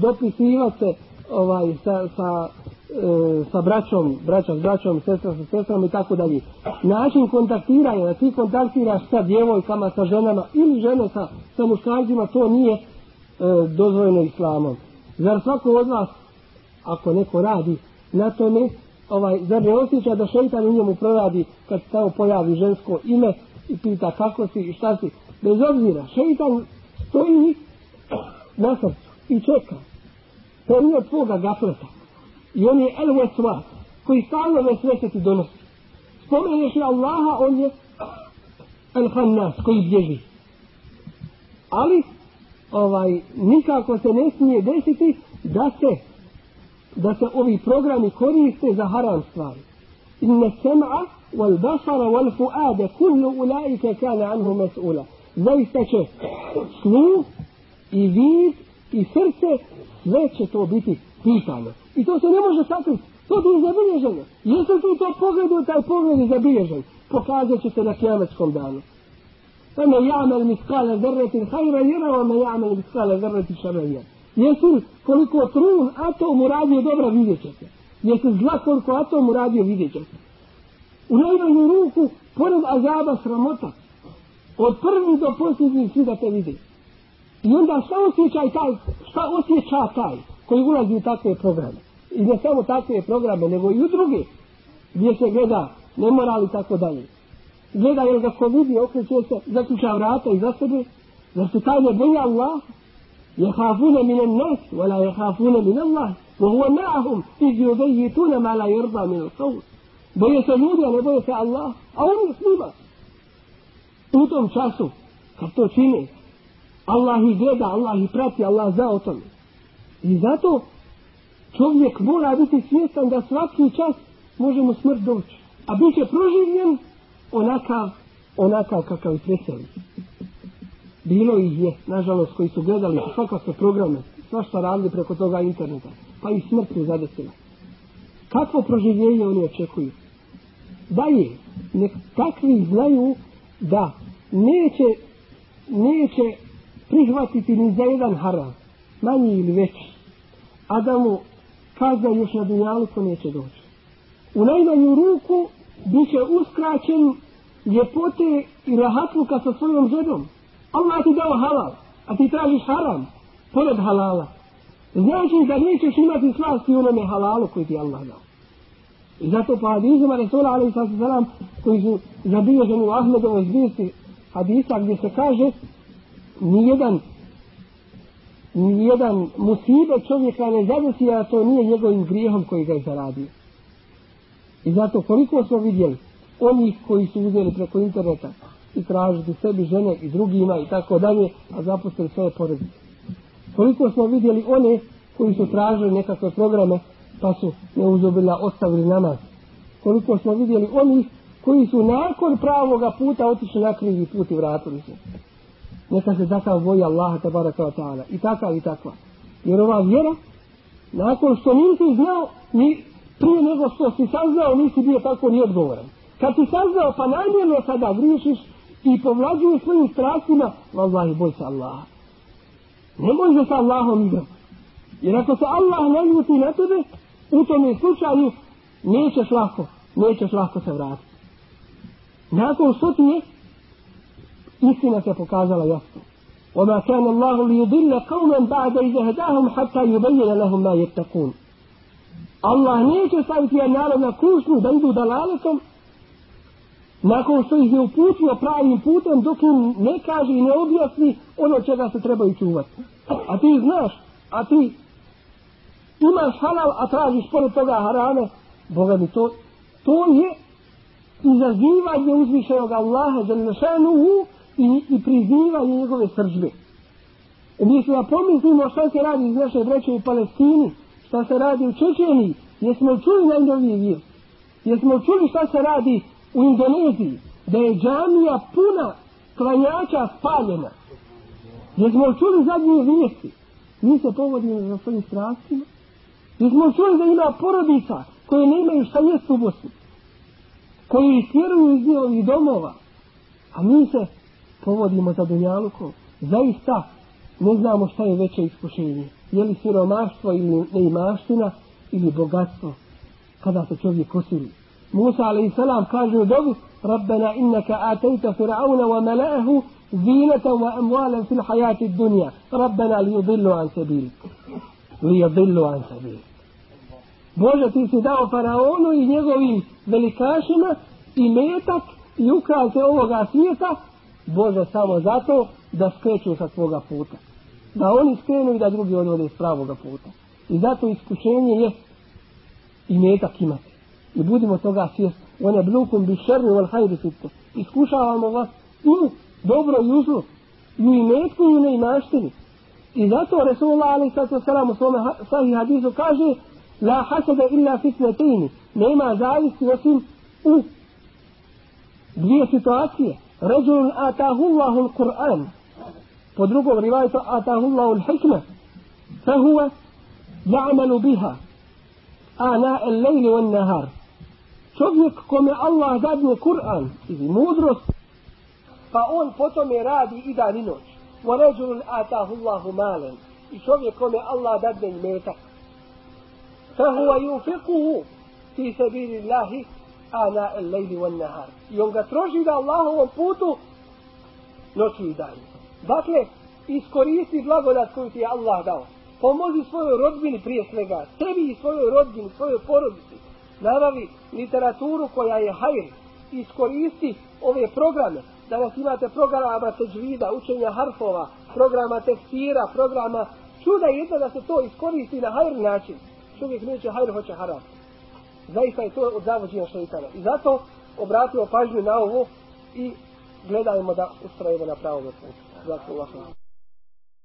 dopisivati se ovaj, sa, sa, sa braćom, braća s braćom, sestra sa sestrom i tako dalje. Način kontaktiranja, da ti kontaktiraš sa djevojkama, sa ženama ili žene sa, sa muškarcima, to nije e, dozvoljeno islamom. Zar svako od vas, ako neko radi na tome, ovaj, zar ne osjeća da šeitan u njemu proradi kad se tamo pojavi žensko ime i pita kako si i šta si. Bez obzira, šeitan stoji na srcu i čeka. To nije od tvoga gafleta. I on je el vesva, koji stalno vesvese ti donosi. Spomeneš li Allaha, on je el hannas, koji bježi. Ali, ovaj, nikako se ne smije desiti da se da se ovi programi koriste za haram stvari. Inne sem'a wal basara wal fuade kullu ulaike kane anhu mes'ula. Zaista će sluh i vid i srce sve će to biti pitanja. I to se ne može sakriti. To je zabilježeno. Jesi li ti to pogledu, taj pogled je zabilježen. Pokazat će se na kjameckom danu. Ome jamel mi skale zrretin hajra jera, ome jamel mi skale zrretin šara. Jesi li koliko trun atom uradio dobra, vidjet će se. Jesi zla koliko atom uradio, vidjet će se. U najmanju ruku, pored azaba sramota, od prvi do posljednji svi da te vidi. I onda šta osjeća taj, šta osjeća taj? koji ulazi u takve programe. I ne samo takve programe, nego i u druge, gdje se gleda nemoral i tako dalje. Gleda jer da ko vidi, okreće se, zaključa vrata i za sebe, jer su tajne boja Allah, jehafune minem nas, vala je hafune min Allah, wa huwa ma'ahum, iz yudejituna ma la yurda min al-qawr. Boje se ljudi, a ne boje se Allah, a on je s njima. U tom času, kad to čine, Allah ih gleda, Allah ih prati, Allah zna o tome. I zato čovjek mora biti svjestan da svaki čas može mu smrt doći. A bit će proživljen onakav, onakav kakav i preseli. Bilo ih je, nažalost, koji su gledali svakakve programe, svašta radili preko toga interneta, pa i smrt su zadesila. Kakvo proživljenje oni očekuju? Dalje, nek takvi znaju da neće, neće prihvatiti ni za jedan haram, manji ili veći, a da mu kazna još na dunjalu to neće doći. U najmanju ruku bit će uskraćen ljepote i rahatluka sa svojom ženom. Allah ti dao halal, a ti tražiš haram, pored halala. Znači da nećeš imati slasti u onome halalu koji ti Allah dao. I zato po hadizima Resula alaih sallam koji su zabilježeni u Ahmedovoj zbirci hadisa gdje se kaže nijedan nijedan musibe čovjeka ne zadesi, a to nije njegovim grijehom koji ga je zaradio. I zato koliko smo vidjeli onih koji su uzeli preko interneta i tražiti sebi žene i drugima i tako dalje, a zapustili svoje porodice. Koliko smo vidjeli one koji su tražili nekakve programe pa su neuzubila ostavili namaz. Koliko smo vidjeli onih koji su nakon pravoga puta otišli na krivi put i vratili se. Neka se takav boji Allaha tabaraka wa ta'ala. I takav i takva. Jer ova vjera, nakon što nisi znao, ni prije nego što si saznao, nisi bio tako ni odgovoran. Kad si saznao, pa namjerno sada griješiš i povlađuješ svojim strastima, vallahi boj se Allaha. Ne može sa Allahom igrati. Jer ako se Allah ne ljuti na tebe, u tom slučaju nećeš lako, nećeš lako se vratiti. Nakon što ti je, istina se pokazala jasno. وما كان الله ليضل قوما بعد إذا هداهم حتى يبين لهم ما يتقون Allah neće staviti jedan narod na kušnju da idu dalaletom nakon što ih je uputio pravim putem dok im ne kaže i ne objasni ono čega se trebaju čuvati. A ti znaš, a ti imaš halal, a tražiš pored toga harame, Boga mi to, to je izazivanje uzvišenog Allaha Đalešanuhu i, i prizivanje njegove sržbe. Umjesto da pomislimo šta se radi iz naše breće u Palestini, šta se radi u Čečeniji, jesmo čuli vir, jesmo čuli šta se radi u Indoneziji, da je džamija puna klanjača spaljena. Jesmo čuli zadnje vijesti, mi se povodimo za svojim strastima, jesmo čuli da ima porodica koje ne imaju šta jest u Bosni, koji istjeruju iz njihovih domova, a mi se povodimo za dunjalukom. Zaista ne znamo šta je veće iskušenje. Je li siromaštvo ili neimaština ili bogatstvo kada se čovjek osili. Musa a.s. kaže u dobi Rabbena innaka atejta fir'auna wa mala'ahu zinata wa amwalan fil hajati dunja. Rabbena li yudillu an sabilik. Li yudillu an sabilik. Bože ti si dao faraonu i njegovim velikašima i metak i ukrase ovoga svijeta Bože samo zato da skreću sa svoga puta. Da oni skrenu i da drugi odvode s pravoga puta. I zato iskušenje je i metak imati. I budimo toga svjesni. One blukum bi šerni wal hajri fitte. Iskušavamo vas i dobro i uzlo. I u imetku i u neimaštini. I zato Resulullah alaih sallatu wasalam u svome sahih hadisu kaže La hasada illa fitnetini. Nema zavisti osim u dvije situacije. رجل آتاه الله القرآن. ودرجوا رواية آتاه الله الحكمة. فهو يعمل بها. آناء الليل والنهار. Čovjek كم الله dadne قرآن ili مدرس فأون on po إذا لنوش وَرَجُلٌ آتَاهُ اللَّهُ مَالًا. I كم الله Allah dadne فَهُوَ يوفقه فِي سَبِيلِ اللَّهِ ana el lejli van nahar. I on ga troži na Allahovom putu noći i danju. Dakle, iskoristi blagodat koju ti je Allah dao. Pomozi svojoj rodbini prije svega, sebi i svojoj rodbini, svojoj porodici. Nabavi literaturu koja je hajr. Iskoristi ove programe. Danas imate programa teđvida, učenja harfova, programa tekstira, programa čuda jedno da se to iskoristi na hajr način. Čovjek neće hajr, hoće haram. Zaista je to od zavođenja šeitana. I zato obratimo pažnju na ovo i gledajmo da ustrajemo na pravom putu. Zato